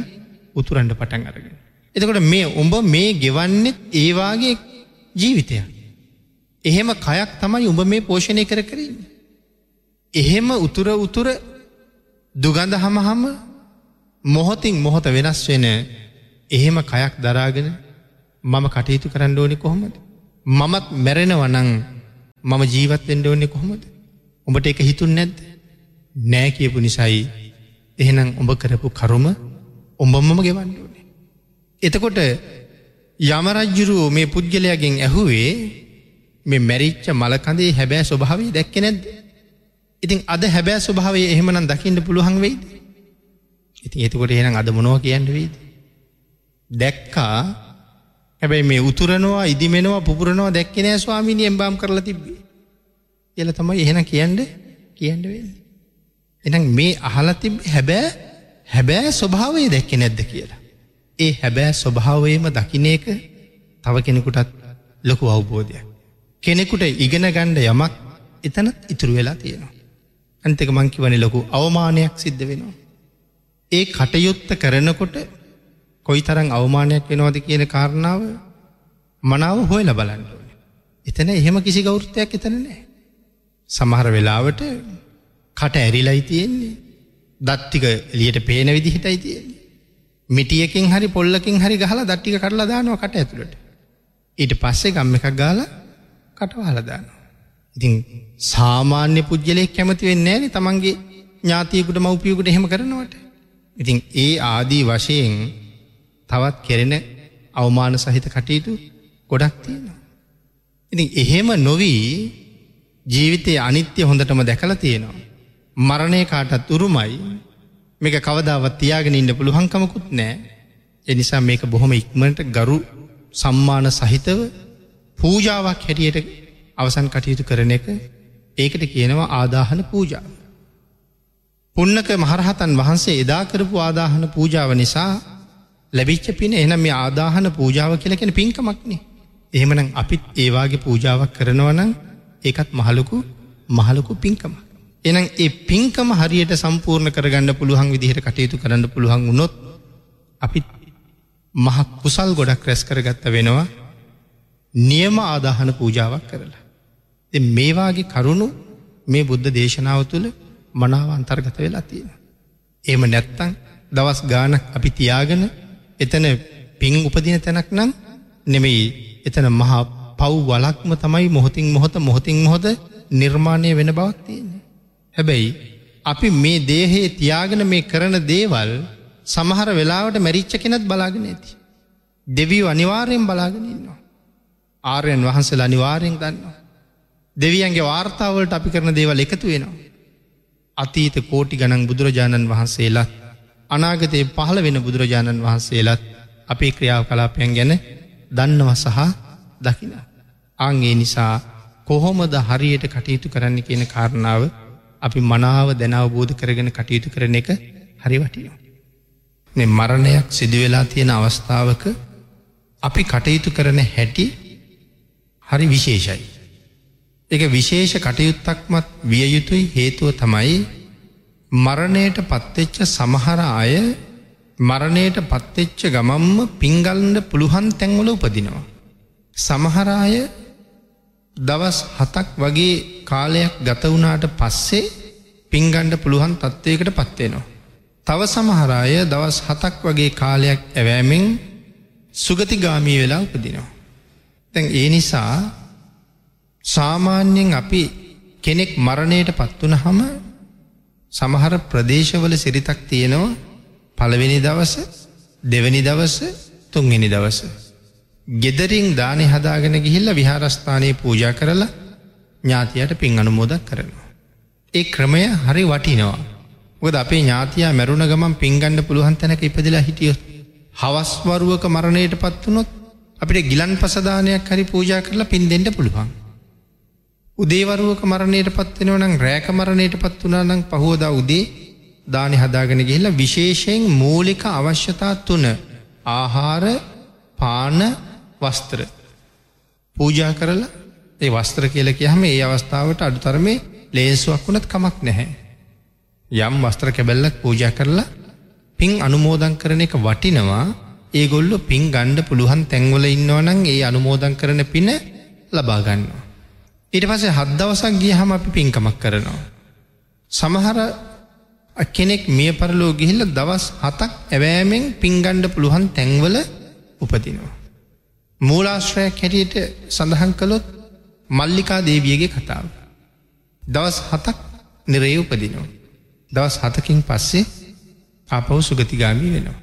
උතුරන්ඩ පටන් අරගෙන. එතකොට මේ උඹ මේ ගෙවන්නෙත් ඒවාගේ ජීවිතයක්. එහෙම කයක් තමයි උඹ මේ පෝෂණය කර කරන්න. එහෙම උතුර උතුර දුගඳ හමහම මොහොතින් මොහොත වෙනස් වෙන එහෙම කයක් දරාගෙන මම කටයුතු කරන්න ඕනෙ කොහොමද. මමත් මැරෙනවනං මම ජීවත්වෙන්ඩ ඕනෙ කොහොමද. උඹට එක හිතුන් නැද්ද. නෑ කියපු නිසයි එහෙනම් උඹ කරපු කරුම උඹම්මම ගෙවන්න ඕනේ. එතකොට යමරජ්ජුරුව මේ පුද්ගලයාගෙන් ඇහුවේ මේ මැරිච්ච මලකඳේ හැබෑ ස්වභාවී දැක්ක නැද්ද. ඉතින් අද හැබෑ ස්වභාවේ එහෙමනම් දකින්න පුළුවන් වෙයිද. ඉතින් එතකොට එහෙනම් අද මොනව කියන්න වෙයිද. දැක්කා හැබැයි මේ උතුරනවා ඉදිමෙනවා පුපුරනවා දැක්කනෑ ස්වාමිනි එම්බාම් කරලා තිබ්බේ. එල තමයි එහෙන කියන්න කියන්න වෙන්න. එනම් මේ අහලා තිබ හැබෑ හැබෑ ස්වභාවය දැක්ක නැද්ද කියලා. ඒ හැබෑ ස්වභාවයම දකින එක තව කෙනෙකුටත් ලොකු අවබෝධයක්. කෙනෙකුට ඉගෙන ගණ්ඩ යමක් එතනත් ඉතුරු වෙලා තියෙනවා. අන්තක මංකිවනි ලොකු අවමානයක් සිද්ධ වෙනවා. ඒ කටයුත්ත කරනකොට කොයි තරං අවමානයක් වෙනවාද කියන කාරණාව මනාව හොයල බලන්ඩුවන. එතන එහෙම කිසි ගෞෘත්තයක් එතන නෑ. සමහර වෙලාවට කට ඇරිලයි තියෙන්නේ දත්තික එලියට පේන විදිහිටයි තියෙන්නේ. මිටියකින් හරි පොල්ලකින් හරි ගහලා දට්ටික කරලා දානවා කට ඇතුළට. ඊට පස්සේ ගම්ම එකක් ගාල කටවහලදානවා. ඉතින් සාමාන්‍ය පුද්ගලෙක් කැමති වෙන්නේ නෑන තමන්ගේ ඥාතියකුට මවපියකුට එහෙම කරනවට. ඉතින් ඒ ආදී වශයෙන් තවත් කෙරෙන අවමාන සහිත කටයුතු ගොඩක් තියෙනවා. ඉතින් එහෙම නොවී ජීවිතය අනිත්‍ය හොඳටම දැකලා තියෙනවා. මරණය කාටත් උරුමයි මේක කවදාවත් තියාගෙන ඉන්න පුළුවන්කමකුත් නෑ එනිසා මේක බොහොම ඉක්මට ගරු සම්මාන සහිතව පූජාවක් හැටියට අවසන් කටයුතු කරන එක ඒකට කියනවා ආදාහන පූජාව. පුන්නක මහරහතන් වහන්සේ එදා කරපු ආදාහන පූජාව නිසා ලැබිච්ච පින එනම් මේ ආදාහන පූජාව කියලකෙන පින්කමක්නේ. එහෙමනම් අපිත් ඒවාගේ පූජාවක් කරනවනම් ඒකත් මහලොකු මහලොකු පින්කම. එනම් ඒ පින්කම හරියට සම්පූර්ණ කරගන්න පුළුවන් විදිහට කටයුතු කරන්න පුළුවන් වුණොත් අපිත් මහ කුසල් ගොඩක් රැස් කරගත්ත වෙනවා නියම ආදාහන පූජාවක් කරලා. මේවාගේ කරුණු මේ බුද්ධ දේශනාව තුළ මනාව අන්තර්ගත වෙලා තියෙන. එම නැත්තං දවස් ගානක් අපි තියාගෙන එතන පින් උපදින තැනක් නම් නෙමෙයි එතන මහා පව් වලක්ම තමයි මොහොතින් මොහොත මොහොතින් මොහොද නිර්මාණය වෙන බවක් තියෙන්නේ. හැබැයි අපි මේ දේහයේ තියාගෙන මේ කරන දේවල් සමහර වෙලාවට මැරිච්ච කෙනත් බලාගෙන ඇති. දෙවියෝ අනිවාර්යෙන් බලාගෙනන්නවා. ආර්යන් වහන්සේල අනිවාරයෙන් දන්නවා. දෙවියන්ගේ වාර්තාවලට අපි කරන දේවල් එකතු වෙනවා. අතීත කෝටි ගණන් බුදුරජාණන් වහන්සේලත් අනාගතයේ පහළ වෙන බුදුරජාණන් වහන්සේලත් අපේ ක්‍රියාව කලාපයන් ගැන දන්නව සහ දකින. අංගේ නිසා කොහොමද හරියට කටයුතු කරන්න කියන කාරණාව අපි මනාව දැනවබෝධ කරගෙන කටයුතු කරන එක හරි වටියෝ. මෙ මරණයක් සිදුවෙලා තියෙන අවස්ථාවක අපි කටයුතු කරන හැටි හරි විශේෂයි. එක විශේෂ කටයුත්තක්මත් විය යුතුයි හේතුව තමයි මරණයට පත්වෙච්ච සමහර අය මරණයට පත්වෙච්ච ගමම්ම පිංගල්න්න පුළුවන් තැන්වල උපදිනවා. සමහරාය දවස් හතක් වගේ කාලයක් ගත වුණාට පස්සේ පිංගණ්ඩ පුළුවන් තත්ත්වයකට පත්වෙනවා. තව සමහරාය දවස් හතක් වගේ කාලයක් ඇවෑමෙන් සුගතිගාමී වෙලා උපදිනවා. තැන් ඒ නිසා සාමාන්‍යයෙන් අපි කෙනෙක් මරණයට පත්වන හම සමහර ප්‍රදේශවල සිරිතක් තියෙනවා පළවෙනි දවස දෙවැනි දවස තුන්වෙනි දවස. ගෙදරින් දානය හදාගෙන ගිහිල්ල විහාරස්ථානයේ පූජා කරලා ඥාතියට පින් අනුමෝදක් කරනවා. ඒ ක්‍රමය හරි වටිනවා. ඔද අපේ ඥාතියා මැරුණ ගමන් පින්ගණ්ඩ පුළුවන් තැනක ඉපදිලා හිටියොත්. හවස්වරුවක මරණයට පත්වනොත් අපිට ගිලන් පසදානයක් හරි පූජා කරලා පින් දෙෙන්ට පුළුවන්. උදේවරුවක මරණයට පත්වෙනව නම් රෑක මරණයට පත් වනා නං පහෝදා උදේ දානි හදාගෙන ගිහිල්ල විශේෂයෙන් මූලික අවශ්‍යතා තුන ආහාර පාන වස්ත්‍ර පූජා කරලා ඒ වස්ත්‍ර කියල කියහම ඒ අවස්ථාවට අඩුතරමේ ලේසුවක් වුණත් කමක් නැහැ. යම් වස්ත්‍ර කැබැල්ලක් පූජා කරලා පින් අනුමෝදන් කරන එක වටිනවා ඒගොල්ලො පින් ගණ්ඩ පුළුවන් තැන්වල ඉන්නවනං ඒ අනුමෝදන් කරන පින ලබාගන්නවා. ඊට පසේ හත් දවසක් ගිය හම අපි පින්කමක් කරනවා. සමහර කෙනෙක් මිය පරලෝ ගිහිල්ල දවස් හතක් ඇවෑමෙන් පින්ගණ්ඩ පුළුවන් තැන්වල උපදිනවා. මූලාශ්‍රයක් හැටියට සඳහන් කළොත් මල්ලිකා දේවියගේ කතාව. දවස් හතක් නිරේ උපදිනවා. දවස් හතකින් පස්සේ අපව් සුගතිගාමී වෙනවා.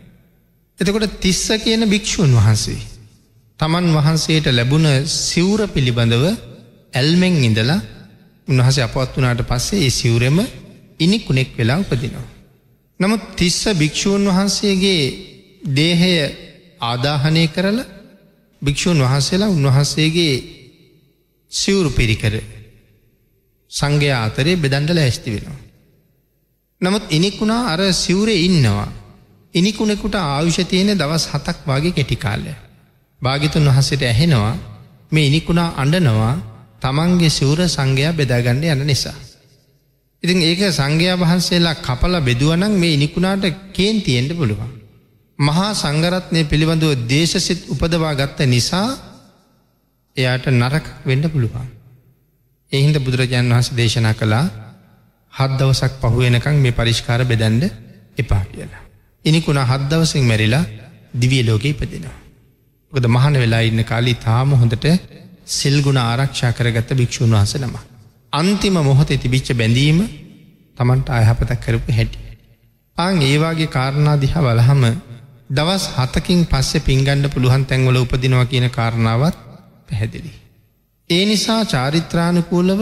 එතකොට තිස්ස කියන භික්‍ෂූන් වහන්සේ. තමන් වහන්සේට ලැබුණ සිවුර පිළිබඳව ඇල්මෙන් ඉඳලා උන්වහස අපවත් වනාට පස්සේ ඒ සිවුරෙම ඉනි කුණෙක් වෙලා උපදිනවා. නමුත් තිස්ස භික්‍ෂූන් වහන්සේගේ දේහය ආදාහනය කරල භික්‍ෂූන් වහන්සේලා උන්වහන්සේගේ සිවුරු පිරිකර සංඝය අතරේ බෙදන්ඩල ඇස්ති වෙනවා. නමුත් ඉනිකුණා අර සිවුරේ ඉන්නවා. ඉනිකුණෙකුට ආයුෂ තියෙන දවස් හතක් වගේ කෙටිකාලය. භාගිතුන් වහසට ඇහෙනවා මේ ඉනිකුණා අඩනවා තමන්ගේ සිවුර සංඝයා බෙදාගන්න යන නිසා. ඉතින් ඒක සංඝයා වහන්සේලා කපල බෙදුවනක් මේ ඉනිකුණාට කේන් තියෙන්ට පුළුවන්. මහා සංගරත්නය පිළිබඳව දේශසිත් උපදවා ගත්ත නිසා එයාට නරක වෙන්න පුළුවන්. එහින්ද බුදුරජාණන් වහස දේශනා කළා හත් දවසක් පහුවෙනකං මේ පරිෂ්කාර බෙදැන්ඩ එපා කියලා. ඉනිකුණ හත් දවසින් මැරිලා දිවිය ලෝක ඉපදිනවා. ගොද මහන වෙලා ඉන්න කාලි තාම හොඳට සිල්ගුණ ආරක්ෂා කරගත්ත භික්‍ෂූන් වහස නම. අන්තිම මොහොත තිබිච්ච බැඳීම තමන්ට අයහපතක් කරපු හැටි. පාන් ඒවාගේ කාරණා දිහ බලහම දවස් හතකින් පස්සෙ පින්ගණ්ඩ පුළුවන් තැන්වල උපදිනවා කියන කාරණාවත් පැහැදිලි. ඒ නිසා චාරිත්‍රානුකූලව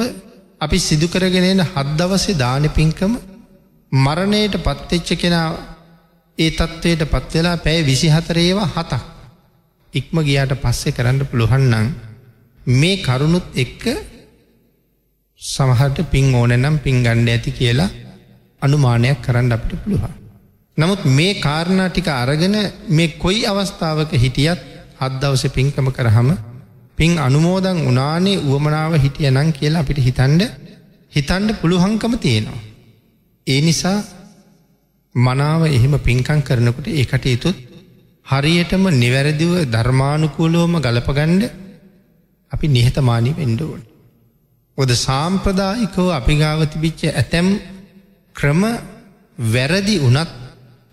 අපි සිදුකරගෙනෙන හද්දවසේ දාන පින්කම මරණයට පත්තෙච්ච කෙනා ඒ තත්ත්වයට පත්වෙලා පැය විසිහතරේවා හතක් ඉක්ම ගියාට පස්සෙ කරන්න පුළුවන්නම් මේ කරුණුත් එක්ක සමහට පින් ඕනනම් පින් ගණ්ඩ ඇති කියලා අනුමානයක් කරන්න අපිට පුළුවන්. නමුත් මේ කාරණා ටික අරගෙන මේ කොයි අවස්ථාවක හිටියත් හද්දවස පින්කම කරහම පින් අනුමෝදන් උනානේ වුවමනාව හිටිය නං කියලා අපිට හිතන්ඩ හිතන්ඩ පුළුහංකම තියෙනවා. ඒ නිසා මනාව එහෙම පින්කං කරනකොට ඒකට යුතුත් හරියටම නිවැරදිව ධර්මානුකූලෝම ගලපගණ්ඩ අපි නිහතමානී වෙන්ඩුවන්. ඔද සාම්ප්‍රදායිකෝ අපි ගාවතිබිච්ච ඇතැම් ක්‍රම වැරදි වනත්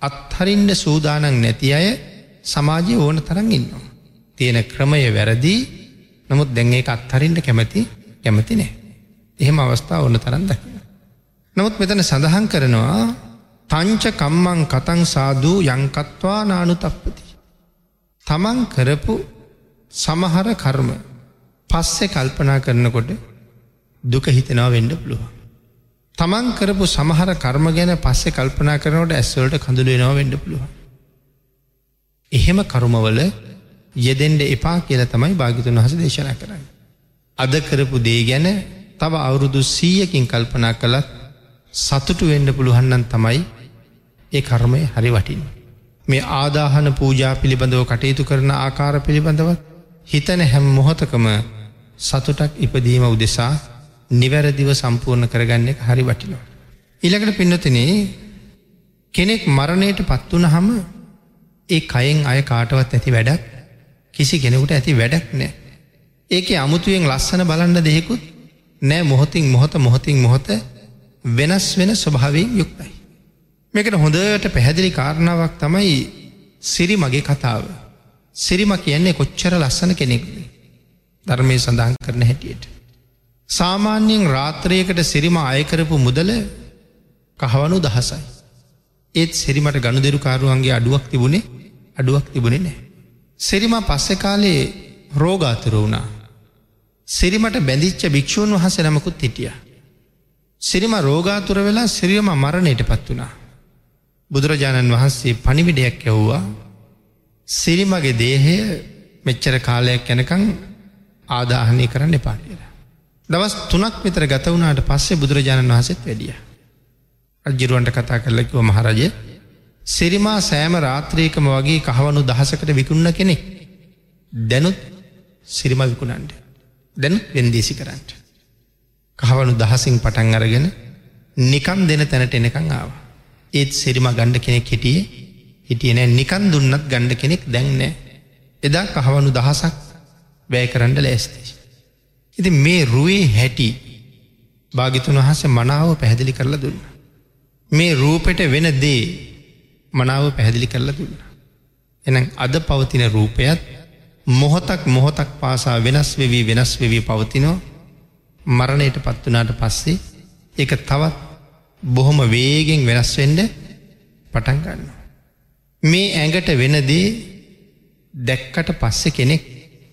අත්හරින්ට සූදානන් නැති අය සමාජය ඕන තරන් ඉන්නවා. තියෙන ක්‍රමය වැරදිී නමුත් දැන් ඒක අත්හරින්ට කැමති කැමති නෑ. එහෙම අවස්ථාව ඕන තරන් දකින. නමුත් මෙතන සඳහන් කරනවා තංච කම්මං කතං සාධූ යංකත්වා නානු තප්පති. තමන් කරපු සමහර කර්ම පස්සෙ කල්පනා කරනකොට දුක හිතෙනවා වෙන්ඩ පුළුව. තමන් කරපු සමහර කර්ම ගැන පස්සෙ කල්පනා කරනට ඇස්වලට කඳුලෙනවා වෙන්ඩ පුළුව. එහෙම කරුමවල යෙදෙන්ට එපා කියල තමයි භාගිතුන් වහස දේශනා කරන්න. අද කරපු දේ ගැන තව අවුරුදු සීයකින් කල්පනා කළත් සතුටු වෙන්න පුළුවන්නන් තමයි ඒ කර්මය හරි වටින්. මේ ආදාහන පූජා පිළිබඳව කටයුතු කරන ආකාර පිළිබඳවත් හිතන හැම් මොහොතකම සතුටක් ඉපදීම උදෙසා නිවැරදිව සම්පූර්ණ කරගන්න එක හරි වටිනවා. ඉළකට පින්නතිනේ කෙනෙක් මරණයට පත්වන හම ඒ කයෙන් අය කාටවත් ඇති වැඩක් කිසි කෙනෙකුට ඇති වැඩක් නෑ. ඒක අමුතුවෙන් ලස්සන බලන්න දෙහෙකුත් නෑ මොහොතින් මොහොත මොහොතින් මොහොත වෙනස් වෙන ස්වභාවයෙන් යුක්තයි. මේකට හොඳට පැහැදිලි කාරණාවක් තමයි සිරි මගේ කතාව. සිරිම කියන්නේ කොච්චර ලස්සන කෙනෙක්ද. ධර්මය සඳහන් කරන හැටියට. සාමාන්‍යයෙන් රාත්‍රයකට සිරිම අයකරපු මුදල කහවනු දහසයි. ඒත් සෙරිමට ගණුදෙරු කාරුවන්ගේ අඩුවක් තිබුණේ අඩුවක් තිබුණේ නෑ. සෙරිම පස්සෙ කාලේ රෝගාතුර වුණා. සිරිමට බැඳිච්ච භික්‍ෂූන් වහස නමකුත් හිටිය. සිරිම රෝගාතුර වෙලා සිරියම මරණයට පත් වනා. බුදුරජාණන් වහන්සේ පනිවිඩයක් යැව්වා සිරිමගේ දේහය මෙච්චර කාලයක් යැනකං ආදාහනය කරන්න එපා කියලා. දවස් තුනක් විතර ගත වුණට පස්සේ බුදුරජාණන් වහසෙත් වැඩිය. අජිරුවන්ට කතා කරලකිව මහරජය සිරිමා සෑම රාත්‍රයකම වගේ කහවනු දහසකට විකුන්න කෙනෙක් දැනුත් සිරිම විකුණන්ට දැන් වෙන්දේසි කරන්නට. කහවනු දහසිං පටන් අරගෙන නිකම් දෙන තැනට එනකං ආව. ඒත් සිරිම ගණ්ඩ කෙනෙක් හිටියේ හිටියනෑ නිකන් දුන්නත් ගණ්ඩ කෙනෙක් දැන්නෑ. එදා කහවනු දහසක් වැෑ කරන්න ලෑස්තේශ. ඉති මේ රුවේ හැටි භාගිතුන් වහස මනාව පැහැදිලි කරලා දුන්න. මේ රූපෙට වෙන දේ මනාව පැහැදිලි කරලා දුන්න. එනම් අද පවතින රූපයත් මොහොතක් මොහොතක් පාසා වෙනස් වෙවී වෙනස් වෙවී පවතිනෝ මරණයට පත්වනාට පස්සේ එක තවත් බොහොම වේගෙන් වෙනස් වෙන්ඩ පටන් ගන්න. මේ ඇඟට වෙනදේ දැක්කට පස්සෙ කෙනෙක්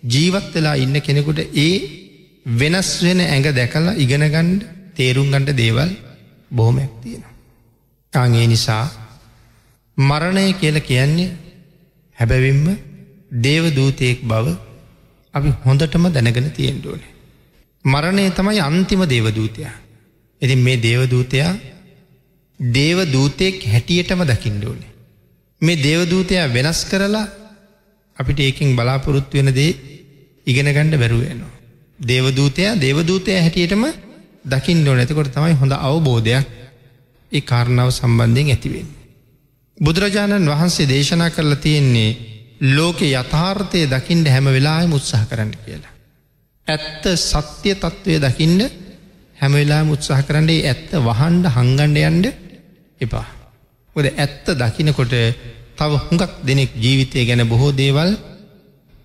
ජීවත් වෙලා ඉන්න කෙනෙකුට ඒ වෙනස් වෙන ඇඟ දැකලා ඉගෙනගණ්ඩ තේරුම් ගණ්ඩ දේවල් බොහොමයක් තියෙන. කාගේ නිසා මරණය කියල කියන්නේ හැබැවිම්ම දේවදූතයෙක් බව අපි හොඳටම දැනගෙන තියෙන්ඩුවනේ. මරණය තමයි අන්තිම දේවදූතයා. ඉතින් මේ දේවදූතයා දේවදූතයෙක් හැටියටම දකිින්ඩෝනේ. මේ දේවදූතයා වෙනස් කරලා අපිට ඒකින් බලාපොරොත්තු වෙන දේ ඉගෙනගණ්ඩ බැරුවයනවා. දේවදූතයා දේවදූතය හැටියටම දකිින්ඩෝ නැතකොට තමයි හොඳ අවබෝධයක් ඒ කාරණාව සම්බන්ධයෙන් ඇතිවෙන්. බුදුරජාණන් වහන්සේ දේශනා කරලා තියෙන්නේ ලෝකෙ යථාර්ථය දකිින්ට හැම වෙලාම උත්සාහ කරන්න කියලා. ඇත්ත සත්‍යය තත්ත්වය දකිින්ට හැමවෙලා උත්සාහ කරන්නේ ඇත්ත වහන්ඩ හංගණ්ඩ යන්ඩ එපා. ඔද ඇත්ත දකිනකොට තව හුඟක් දෙනෙක් ජීවිතය ගැන බොහෝ දේවල්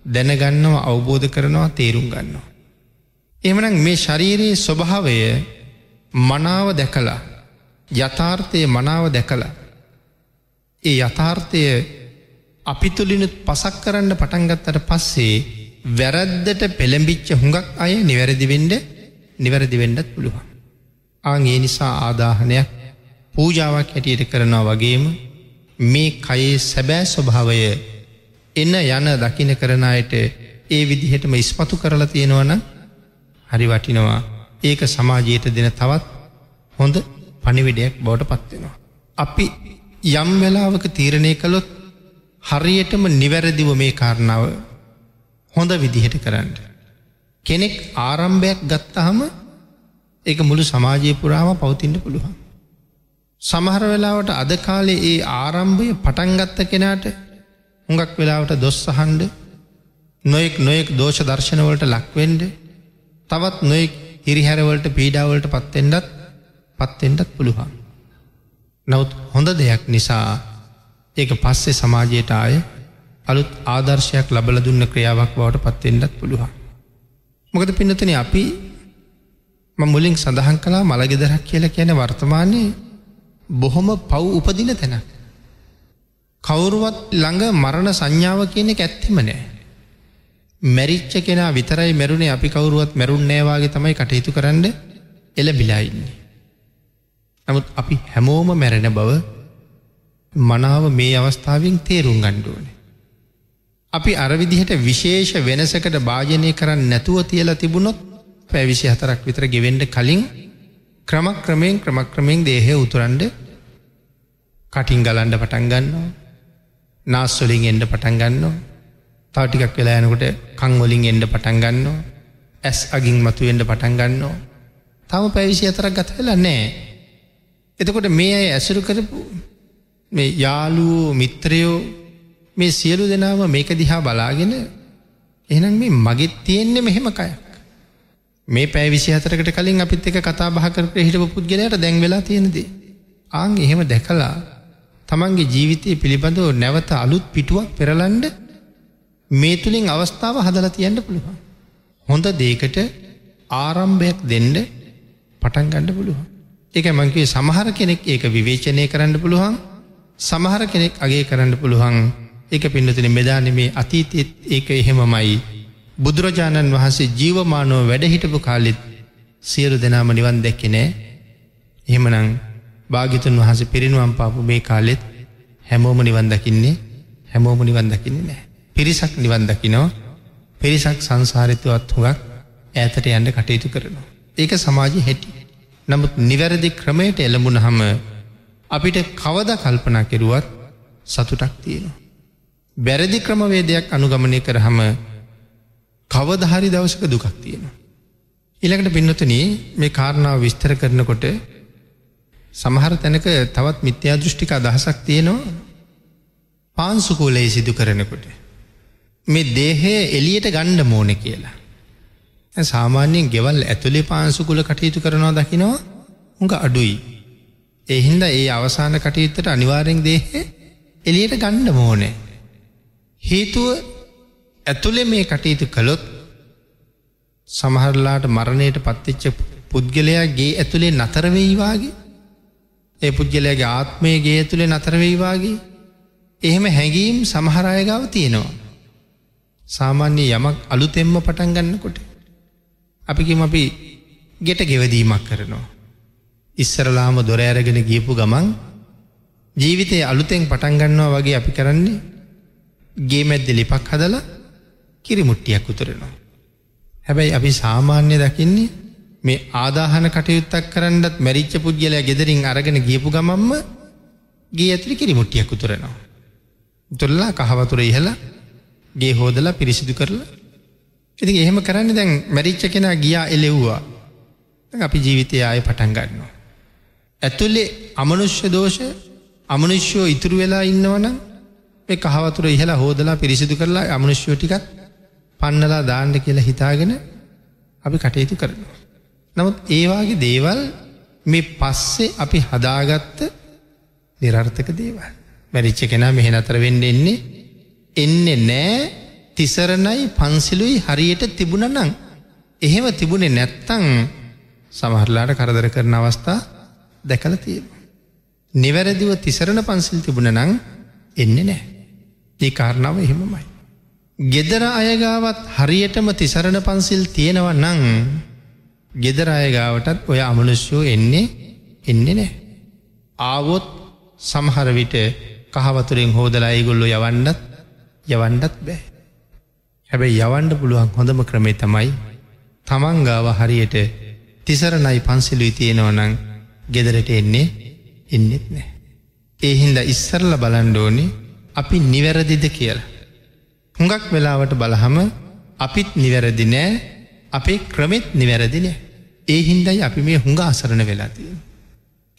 දැනගන්නවා අවබෝධ කරනවා තේරුම් ගන්නවා. එමනම් මේ ශරීරයේ ස්වභාවය මනාව දැකලා යථාර්ථය මනාව දැකලා ඒ යථාර්ථය අපි තුළිනුත් පසක් කරන්න පටන්ගත්තට පස්සේ වැරද්දට පෙළඹිච්ච හුඟක් අය නිවැරදිවෙන්ඩ නිවැරදිවෙන්ඩත් පුළුවන්. ආගේ නිසා ආදාහනයක් පූජාවක් හැටියට කරනවා වගේම මේ කයේ සැබෑ ස්වභාවය එන්න යන දකින කරනයට ඒ විදිහටම ඉස්පතු කරලා තියෙනවන හරි වටිනවා ඒක සමාජයට දෙන තවත් හොඳ පනිවිඩයක් බවට පත්වෙනවා. අපි යම් වෙලාවක තීරණය කළොත් හරියටම නිවැරදිව මේ කාරණාව හොඳ විදිහට කරන්න. කෙනෙක් ආරම්භයක් ගත්තහම එක මුළු සමාජය පුරාම පවතින්න පුළුවන්. සමහර වෙලාවට අද කාලේ ඒ ආරම්භය පටන්ගත්ත කෙනාට හුඟක් වෙලාවට දොස් සහන්ඩ නොයෙක් නොයෙක් දෝෂ දර්ශනවලට ලක්වෙන්ඩ තවත් නොයෙක් හිරිහැරවලට පීඩාවලට පත්තෙන්ඩත් පත්තෙන්ටත් පුළුවන්. නවත් හොඳ දෙයක් නිසා ඒක පස්සේ සමාජයට ආය අලුත් ආදර්ශයක් ලබල දුන්න ක්‍රියාවක් බවට පත්වෙන්ඩත් පුළුවන්. මොකද පින්නතන අපි මුලින් සඳහන් කලා මළගෙදරක් කියල කියන වර්තමානයේ බොහොම පව් උපදින තැනක්. කවුරුවත් ළඟ මරණ සංඥාව කියන ඇත්තෙම නෑ. මැරිච්ච කෙනා විතරයි මැරුණේ අපි කවුරුවත් මැරුන් නෑවාගේ තමයි කටයුතු කරන්න එල බිලාඉන්නේ. නමුත් අපි හැමෝම මැරෙන බව මනාව මේ අවස්ථාවෙන් තේරුම් ගණ්ඩුවනේ. අපි අරවිදිහට විශේෂ වෙනසකට භාජනය කරන්න නැතුව තියලා තිබුණොත් පැවිසි හතරක් විතර ගෙවෙන්ඩ කලින් ක්‍රමක් ක්‍රමයෙන් ක්‍රමක්‍රමයෙන් දේහය උතුරන්ඩ කටින් ගලන්ඩ පටන්ගන්නවා නාස්වලින් එන්ඩ පටන්ගන්නවා තාටිකක් වෙලා යනකොට කංවලින් එන්ඩ පටන්ගන්නවා ඇස් අගින් මතු එන්ඩ පටන්ගන්නවා තම පැවිසි අතරක් ගත වෙලා නෑ එතකොට මේ අයි ඇසුරු කරපු මේ යාලුවෝ මිත්‍රයෝ මේ සියලු දෙනාම මේක දිහා බලාගෙන එනම් මේ මගෙත් තියෙන්නේ මෙහෙම කයක්. මේ පැෑ විසි අතරකට කලින් අපිත් එක කතා බහ කර හිටපු පුද්ගලයට දැන් වෙලා තියෙනදේ. ආං එහෙම දැකලා තමන්ගේ ජීවිතය පිළිබඳව නැවත අලුත් පිටුවක් පෙරලන්ඩ මේ තුළින් අවස්ථාව හදලා තියන්න පුළුවන්. හොඳ දේකට ආරම්භයක් දෙන්ඩ පටන් ගණ්ඩ පුළුවන්. එක මංකේ සමහර කෙනෙක් ඒක විවේචනය කරන්න පුළුවන් සමහර කෙනෙක් අගේ කරන්න පුළුවන් එක පින්නතින මෙදානෙමේ අතීතයත් ඒක එහෙමමයි බුදුරජාණන් වහන්සේ ජීවමානෝ වැඩහිටපු කාලෙත් සියලු දෙනාම නිවන් දැක්කෙ නෑ එහෙමනං භාගිතුන් වහස පිරිනුවම් පාපු මේ කාලෙත් හැමෝම නිවන් දකින්නේ හැමෝම නිවන් දකින්නේ නෑ. පිරිසක් නිවන් දකිනවා පිරිසක් සංසාරිතවත් හුඟක් ඇතට යන්න කටයුතු කරනවා. ඒක සමාජි හැටි. නමුත් නිවැරදි ක්‍රමයට එළඹුණ හම අපිට කවද කල්පනා කෙරුවත් සතුටක් තියෙනවා. බැරදි ක්‍රමවේදයක් අනුගමනය කරහම කවදහරි දවසක දුකක් තියෙනවා. ඉළඟට පින්නතන මේ කාරණාව විස්තර කරනකොට සමහර තැනක තවත් මිත්‍යා දෘෂ්ටික අදහසක් තියෙනවා පාන්සුකූලයි සිදු කරනකොට. මේ දේහය එලියට ගණ්ඩ මෝන කියලා. සාමාන්‍යයෙන් ගෙවල් ඇතුළේ පාන්සුකුල කටයුතු කරනවා දකිනවා උඟ අඩුයි. එහින්ද ඒ අවසාන කටයුත්තට අනිවාරෙන් දේහ එලියට ගණ්ඩ මෝනෑ. හේතුව ඇතුළෙ මේ කටයුතු කළොත් සමහරලාට මරණයට පත්තිච්ච පුද්ගලයාගේ ඇතුළේ නතරවෙයිවාගේ ඒ පුද්ගලයාගේ ආත්මයගේ ඇතුළේ නතරවෙයිවාගේ එහෙම හැඟීම් සමහරයගාව තියෙනවා. සාමාන්‍ය යමක් අලුතෙම්ම පටන් ගන්නකොට. අපිකිම අපි ගෙට ගෙවදීමක් කරනවා. ඉස්සරලාම දොර ඇරගෙන ගියපු ගමන් ජීවිතය අලුතෙන් පටන්ගන්නවා වගේ අපි කරන්නේ ගේ මැද්ද ලිපක් හදලා කිරිමුට්ටියක් උතුරෙනවා. හැබැයි අපි සාමාන්‍ය දකින්නේ මේ ආදාහන කටයුත්තක් කරන්නත් මැරිච්ච පුද්ගලයා ගෙදරින් අරගෙන ගියපු ගමම්ම ගේ ඇතුරි කිරිමුට්ටියක් උතුරෙනවා. තුල්ලා කහවතුර ඉහලා ගේ හෝදලා පිරිසිදු කරලා ඉති එහෙම කරන්න දැන් මැරිච්ච කෙනා ගියා එලෙව්වා අපි ජීවිතය ආය පටන් ගන්නවා. ඇතුල්ලේ අමනුෂ්‍ය දෝෂ අමනුෂ්‍යෝ ඉතුරු වෙලා ඉන්නවනම් මේ කහවතුර ඉහලා හෝදලා පිරිසිදු කරලා අමනුෂ්‍යෝ ටිකත් පන්නලා දාණ්ඩ කියලා හිතාගෙන අපි කටයුතු කරනවා. නමුත් ඒවාගේ දේවල් මේ පස්සේ අපි හදාගත්ත නිරර්ථක දේවල්. මැරිච්ච කෙනා මෙහෙ අතර වෙන්න එන්නේ එන්නේ නෑ තිසරණයි පන්සිලුයි හරියට තිබුණ නං. එහෙම තිබුණේ නැත්තං සමහරලාට කරදර කරන අවස්ථා දැකල තියෙන. නිවැරදිව තිසරණ පන්සිල් තිබුණ නං එන්නේ නෑ. ඒ කාරණාව එහෙමමයි. ගෙදර අයගාවත් හරියටම තිසරණ පන්සිල් තියෙනව නං ගෙදර අයගාවටත් ඔය අමනුෂ්‍යෝ එන්නේ එන්නේ නෑ. ආවොත් සමහර විට කහවතුරෙන් හෝදලා ඒගොල්ලො යවන්නත් යවන්නත් බෑ. හැබැයි යවන්ඩ පුළුවන් හොඳම ක්‍රමේ තමයි තමන්ගාව හරියට තිසරණයි පන්සිලුයි තියෙනවනං ගෙදරට එන්නේ එන්නෙත් නෑ. ඒහින්ද ඉස්සරල බලන්ඩෝනි අපි නිවැරදිද කියලා. හුඟක් වෙලාවට බලහම අපිත් නිවැරදි නෑ අපේ ක්‍රමෙත් නිවැරදි නෑ. ඒ හින්දයි අපි මේ හුඟ අසරණ වෙලාතිය.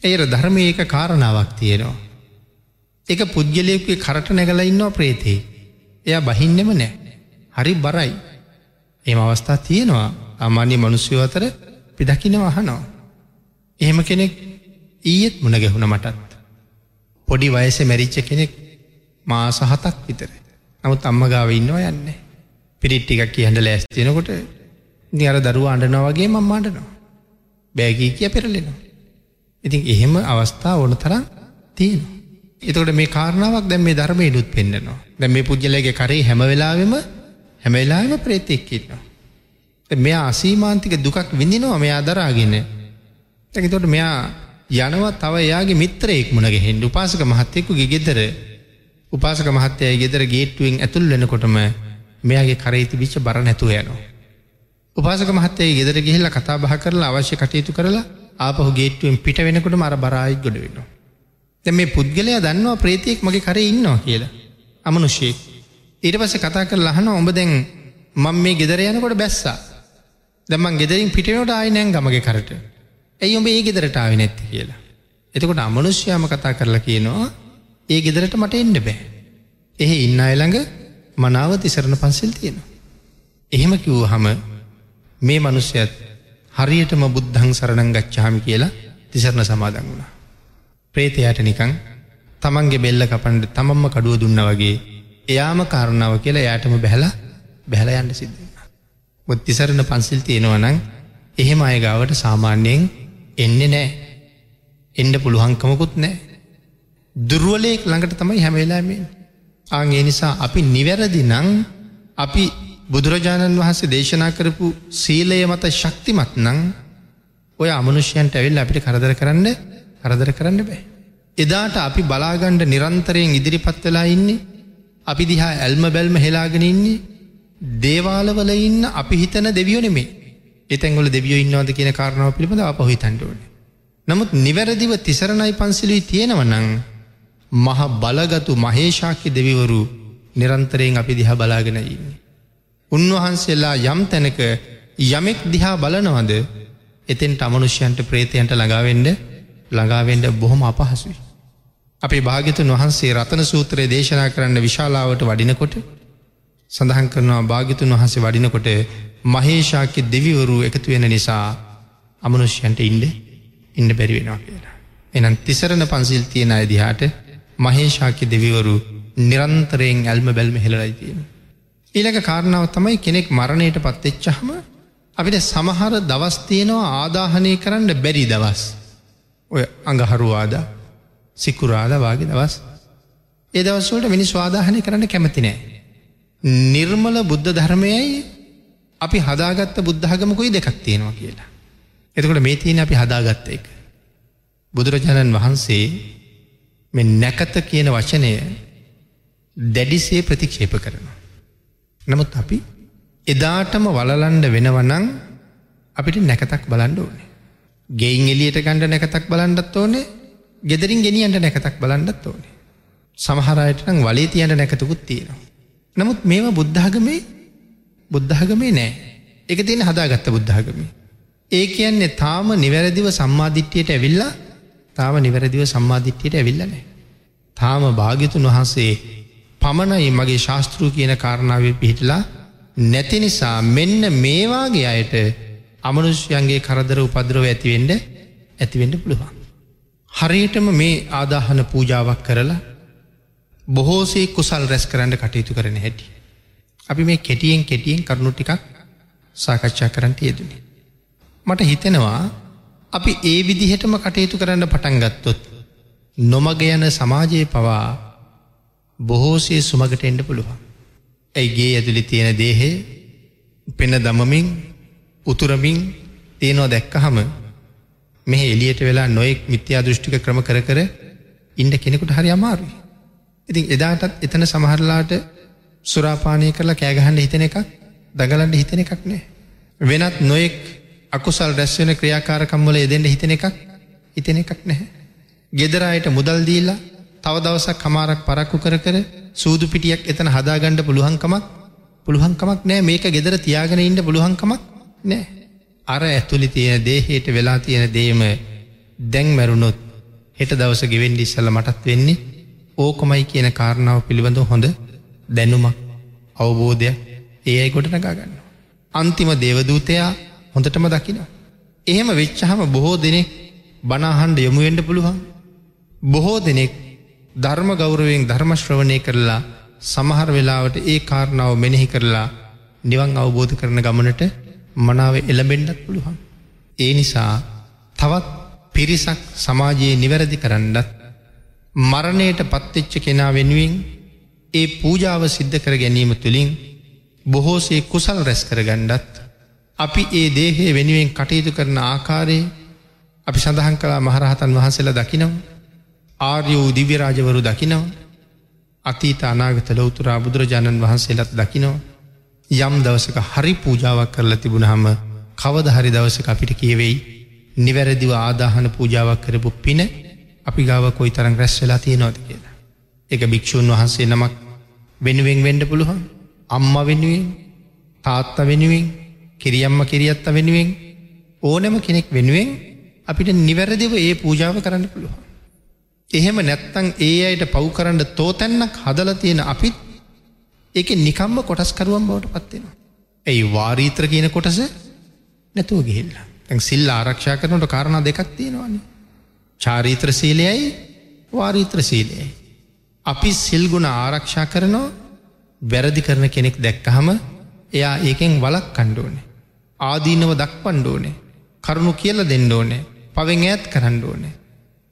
ඒර ධර්මය ඒක කාරණාවක් තියෙනවා. එක පුද්ගලයකුේ කරට නැගල ඉන්නවා ප්‍රේතේ. එයා බහින්නෙම නෑ. හරි බරයි. එම අවස්ථා තියෙනවා අමාන්‍ය මනුස්්‍යව අතර පිදකින වහනවා. එහෙම කෙනෙක් ඊයත් මුණ ගැහුණ මටත්. පොඩි වයස මැරිච්ච කෙනෙක් මා සහතක් විතර. නමුත් අම්ම ගාව ඉන්නවා යන්න. පිරිට්ටිකක් කියහට ලෑස්තියෙනකොට නිර දරුව අඩනවා වගේ මම් අඩනවා. බෑගී කිය පෙරලෙනවා. ඉතින් එහෙම අවස්ථා ඕන තරම් තියෙන. එතකොට මේ කාරණාවක් දැම් මේ ධර්මය නුත් පෙන්න්නනවා. දැ මේ පුද්ගලගේ කරේ හැම වෙලාවෙම හැමවෙලාම ප්‍රේතෙක්කින්නවා. මෙයා අසීමාන්තික දුකක් විඳිනවා මෙයා දරාගෙන. ඇතොට මෙයා යනවත් තව එයාගේ මිත්‍රයෙක් මුණගෙහෙන් උපාසක මහත්තයෙකුගේ ගෙදර උපාසක මහත්තයයි ගෙදර ගේට්ටුවෙන් ඇතුල් වෙනකොටම මෙයාගේ කරයිති විච්ච බර නැතුව යනවා. උපාසක මහත්තයේ ගෙදර ගිහිල්ල කතා බහ කරලා අවශ්‍ය කටයුතු කරලා ආපහු ගේට්ටුවෙන් පිට වෙනකොට මර බරායික් ගොඩ වෙනවා. තැ මේ පුද්ගලයා දන්නවා ප්‍රේතියෙක් මගේ කර ඉන්නවා කියලා. අමනුෂ්‍යයෙක්. ඊට පස්ස කතා කර ලහන ඔඹ දැන් මං මේ ගෙදර යනකොට බැස්සා. දැමන් ගෙදරින් පිටනොට ආය නෑන් ගමගේ කරට. ඇයි ඔඹ ඒ ගෙදරට ආව නැත්ති කියලා. එතකොට අමනුෂ්‍යයාම කතා කරලා කියනවා ඒ ගෙදරට මට එන්න බෑ. එහෙ ඉන්න අයළඟ මනාව තිසරණ පන්සිල් තියෙනවා. එහෙම කිවූ හම මේ මනුස්්‍යයත් හරියටම බුද්ධං සරණං ගච්ඡාමි කියලා තිසරණ සමාදන් වුණා. ප්‍රේතයට නිකං තමන්ගේ බෙල්ල කපන්ඩ තමම්ම කඩුව දුන්න වගේ එයාම කාරණාව කියලා යාටම බැහලා බැහල යන්න සිද්ධ. මුත් තිසරණ පන්සිල් තියෙනවනං එහෙම අයගාවට සාමාන්‍යයෙන් එන්නේ නෑ එන්ඩ පුළුවන්කමකුත් නෑ. දුර්ුවලයෙක් ළඟට තමයි හැමවෙලාමෙන්. ආගේ නිසා අපි නිවැරදි නං අපි බුදුරජාණන් වහන්සේ දේශනා කරපු සීලය මත ශක්තිමත් නං ඔය අමනුෂ්‍යයන්ට ඇවිල් අපිට කරදර කරන්න කරදර කරන්න බෑ. එදාට අපි බලාගණ්ඩ නිරන්තරයෙන් ඉදිරිපත් වෙලා ඉන්නේ අපි දිහා ඇල්ම බැල්ම හෙලාගෙන ඉන්නේ දේවාලවල ඉන්න අපි හිතන දෙවියෝනෙමේ එතැංගොල දෙවියෝ ඉන්නවාද කියන කාරණාව පිළිබඳ අපහොහි තන්ඩුවන. නමුත් නිවැරදිව තිසරණයි පන්සිලුයි තියෙනවනං මහ බලගතු මහේෂාක්‍ය දෙවිවරු නිරන්තරයෙන් අපි දිහා බලාගෙන ඉන්නේ. උන්වහන්සේලා යම් තැනක යමෙක් දිහා බලනවද එතෙන්ට අමනුෂ්‍යයන්ට ප්‍රේතයන්ට ළඟාවෙන්ඩ ළඟාවෙන්ඩ බොහොම අපහසුයි. අපේ භාගිතුන් වහන්සේ රතන සූත්‍රය දේශනා කරන්න විශාලාවට වඩිනකොට සඳහන් කරනවා භාගිතුන් වහන්සේ වඩිනකොට මහේෂාක්‍ය දෙවිවරු එකතු වෙන නිසා අමනුෂ්‍යයන්ට ඉන්ඩ ඉන්න බැරිවෙනවා කියලා. එනම් තිසරණ පන්සිල් තියෙන අයදිහාට මහේෂාක්‍ය දෙවිවරු නිරන්තරයෙන් ඇල්ම බැල්ම හෙලලයි තියෙන. ඊළක කාරණාව තමයි කෙනෙක් මරණයට පත්තෙච්චහම අපිට සමහර දවස් තියෙනවා ආදාහනය කරන්න බැරි දවස්. ඔය අඟහරුවාද සිකුරාද වගේ දවස් ඒ දවස්වලට මිනි ස්වාදාහනය කරන්න කැමති නෑ. නිර්මල බුද්ධ ධර්මයයි අපි හදාගත්ත බුද්ධාගමකුයි දෙකක් තියෙනවා කියලා. එතකොට මේ තියෙන අපි හදාගත්ත එක. බුදුරජාණන් වහන්සේ මෙ නැකත කියන වචනය දැඩිසේ ප්‍රතික්ෂේප කරනවා. නමුත් අපි එදාටම වලලන්ඩ වෙනවනං අපිට නැකතක් බලන්ඩ ඕනේ. ගෙයින් එලියට ගණඩ නැකතක් බලන්ඩත් ඕනේ ගෙදරින් ගෙනියන්ට නැකතක් බලන්ඩත් ඕනේ. සමහරයටනම් වලේ තියන්ට නැකතකුත් තියෙනවා. නමුත් මේවා බුද්ධාගමේ බුද්ධාගමේ නෑ එක තියෙන හදාගත්ත බුද්ධාගමේ. ඒ කියන්නේ තාම නිවැරදිව සම්මාධිට්්‍යයට ඇවිල්ලා තාම නිවැරදිව සම්මාධිට්්‍යයට ඇවිල්ලනෑ. තාම භාගිතුන් වහන්සේ පමණයි මගේ ශාස්තෘ කියන කාරණාව පිහිටලා නැති නිසා මෙන්න මේවාගේ අයට අමනුෂ්‍යයන්ගේ කරදර උපද්‍රව ඇතිවෙන්ඩ ඇතිවෙන්ඩ පුළුවන්. හරියටම මේ ආදාහන පූජාවක් කරලා බොහෝසේ කුසල් රැස් කරන්න කටයුතු කරන හැටි. අපි මේ කෙටියෙන් කෙටියෙන් කරුණු ටිකක් සාකච්ඡා කරන්නට යෙදනේ. මට හිතෙනවා අපි ඒ විදිහටම කටයුතු කරන්න පටන්ගත්තොත් නොමග යන සමාජයේ පවා බොහෝසේ සුමගට එන්ඩ පුළුවන්. ඇයිගේ ඇතුළි තියෙන දේහේ පෙන දමමින් උතුරමින් තියෙනවා දැක්ක හම මෙහ එලියට වෙලා නොයෙක් මිත්‍යා දෘෂ්ටික ක්‍රම කර කර ඉන්ඩ කෙනෙකුට හරි අමාරුයි. ඉතින් එදාටත් එතන සමහරලාට සුරාපානය කරලා කෑගහන්ඩ හිතන එකක් දගලන්ඩ හිතන එකක් නෑ. වෙනත් නොයෙක් අකුසල් රැස්වෙන ක්‍රියාකාරකම්වල එදෙන්ට හිතන එකක් හිතන එකක් නැහැ. ගෙදරයට මුදල් දීලා තව දවසක් කමාරක් පරක්කු කර කර සූදු පිටියක් එතන හදාගණ්ඩ පුළුවන්කමක් පුළුවන්කමක් නෑ මේක ගෙදර තියාගෙන ඉන්න පුළුවන්කමක් නෑ. අර ඇතුළි තියෙන දේහයට වෙලා තියෙන දේම දැන් මැරුණොත් හෙට දවස ගෙවෙන්ඩි ඉස්සල මටත් වෙන්නේ ඕකොමයි කියන කාරණාව පිළිබඳ හොඳ දැනුමක් අවබෝධයක් ඒ අයි ගොඩ නගාගන්න. අන්තිම දේවදූතයා හොඳටම දකිනවා. එහෙම වෙච්චහම බොහෝ දෙනෙක් බනාහන්ඩ යොමුුවෙන්ඩ පුළුවන්. බොහෝ දෙනෙක් ධර්ම ගෞරවෙන් ධර්මශ්‍රවණය කරලා සමහර වෙලාවට ඒ කාරණාව මෙනෙහි කරලා නිවන් අවබෝධ කරන ගමනට මනාව එළබෙන්ඩත් පුළුවන්. ඒ නිසා තවත් පිරිසක් සමාජයේ නිවැරදි කරන්නත් මරණයට පත්වෙච්ච කෙනා වෙනුවෙන් ඒ පූජාව සිද්ධ කර ගැනීම තුළින් බොහෝසේ කුසල් රැස් කරගණ්ඩත් අපි ඒ දේහේ වෙනුවෙන් කටයුතු කරන ආකාරයේ අපි සඳහන් කලා මහරහතන් වහන්සේලා දකිනව ආර්ය වූ දිව්‍යරාජවරු දකිනව අතීත අනාගත ලොවතුරා බුදුරජාණන් වහන්සේලත් දකිනව යම් දවසක හරි පූජාවක් කරලා තිබුණහම කවද හරි දවසක අපිට කියවෙයි නිවැරදිව ආදාහන පූජාවක් කරපු පින අපි ගාව කොයි තරං රැස් වෙලා තියෙනවද කියලා. එක භික්‍ෂූන් වහන්සේ නමක් වෙනුවෙන් වෙන්ඩ පුළුවන් අම්ම වෙනුවෙන් තාත්ත වෙනුවෙන් කිරියම්ම කිරියත්ත වෙනුවෙන් ඕනෑම කෙනෙක් වෙනුවෙන් අපිට නිවැරදිව ඒ පූජාව කරන්න පුළුවන්. එහෙම නැත්තං ඒ අයට පව් කරන්න තෝතැන්නක් හදල තියෙන අපිත් ඒක නිකම්ම කොටස්කරුවම් බවට පත්වෙනවා. ඇයි වාරීත්‍ර කියන කොටස නැතුව ගිහිල්ලා තැන් සිල් ආරක්ෂා කරනට කාරණ දෙකක් තියෙනවානේ. චාරීත්‍ර සීලයයි වාරීත්‍ර සීලයයි. අපි සිල්ගුණ ආරක්ෂා කරනවා වැරදි කරන කෙනෙක් දැක්කහම එයා ඒකෙන් වලක් කණ්ඩෝනේ. ආදීනව දක්වන්ඩ ඕනේ කරුණු කියල දෙන්න ඕනේ පවෙන් ඇත් කරන්න ඕනේ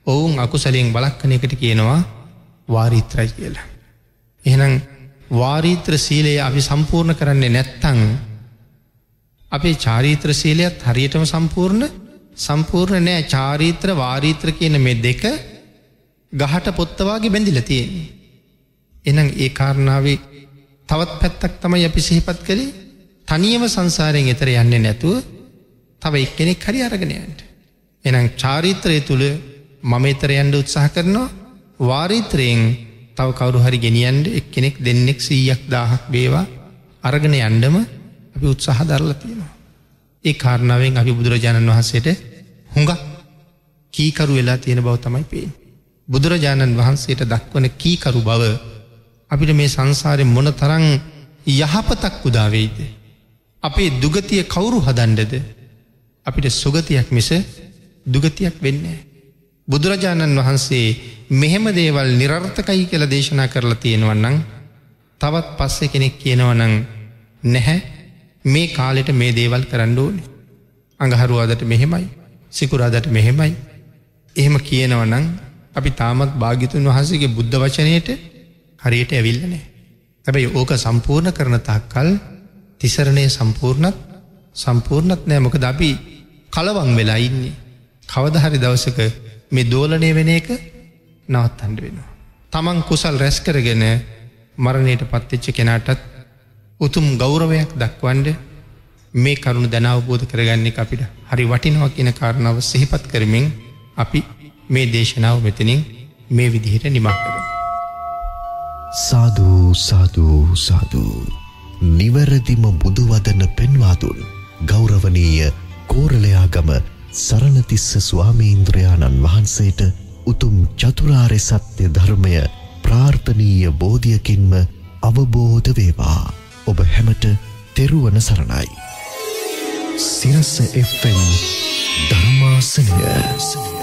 ඔවුන් අකුසලයෙන් බලක්කන එකට කියනවා වාරීත්‍රයි කියලා. එහෙනම් වාරීත්‍ර සීලය අපි සම්පූර්ණ කරන්නේ නැත්තං අපේ චාරීත්‍ර සීලයත් හරියටම සම්පූර්ණ සම්පූර්ණ නෑ චාරීත්‍ර වාරීත්‍ර කියන මෙ දෙක ගහට පොත්තවාගේ බැඳිල තියෙන්නේ. එනම් ඒ කාරණාවේ තවත් පැත්තක් තමයි අපි සිහිපත් කළේ තනියම සංසාරයෙන් එතර යන්නේ නැතුව තව එක්කෙනෙක් හරි අරගෙනයන්ට. එනම් චාරීත්‍රය තුළ මම එතර යන්ඩ උත්සාහ කරනවා වාරීත්‍රයෙන් තව කවරු හරි ගෙනියන්ට එක්කෙනෙක් දෙන්නෙක් සීයක් දාහක් බේවා අරගෙන යන්ඩම අපි උත්සාහ දරල තියෙනවා. ඒ කාරණාවෙන් අපි බුදුරජාණන් වහන්සේට හුඟ කීකරු වෙලා තියෙන බව තමයි පේෙන්. බුදුරජාණන් වහන්සේට දක්වන කීකරු බව අපිට මේ සංසාරය මොන තරං යහපතක් උදාවෙයිද. අපේ දුගතිය කවුරු හදන්ඩද අපිට සුගතියක් මිස දුගතියක් වෙන්නේ. බුදුරජාණන් වහන්සේ මෙහෙම දේවල් නිරර්ථකයි කළ දේශනා කරලා තියෙනවන්නං තවත් පස්සෙ කෙනෙක් කියනවනං නැහැ මේ කාලෙට මේ දේවල් කරන්න ඕනේ. අඟහරුවාදට මෙහෙමයි සිකුරාදට මෙහෙමයි. එහෙම කියනවනං අපි තාමත් භාගිතුන් වහන්සේගේ බුද්ධ වචනයට හරියට ඇවිල්ලනෑ. හැබැයි ඕක සම්පූර්ණ කරන තාක්කල් තිසරණය සම්පූර්ණත් සම්පූර්ණත් නෑ මොකද අපි කලවං වෙලා ඉන්නේ. කවදහරි දවසක මේ දෝලනය වෙන එක නවත් අන්ඩ වෙනවා. තමන් කුසල් රැස් කරගෙන මරණයට පත්තිච්ච කෙනාටත් උතුම් ගෞරවයක් දක්වන්ඩ මේ කරුණු දැනවබෝධ කරගන්නේ අපිට හරි වටිනවක් කියන කාරණාව සහිපත් කරමින් අපි මේ දේශනාව මෙතනින් මේ විදිහට නිමක් කර. සාධූ සාධූ සාධූ නිවැරදිම බුදුවදන පෙන්වාදුන් ගෞරවනීය කෝරලයාගම සරණතිස්ස ස්වාමීන්ද්‍රයාණන් වහන්සේට උතුම් චතුරාරය සත්‍ය ධර්මය ප්‍රාර්ථනීය බෝධියකින්ම අවබෝධ වේවා ඔබ හැමට තෙරුවන සරණයි. සිරස්ස එෆම් ධර්මාසනය සනය.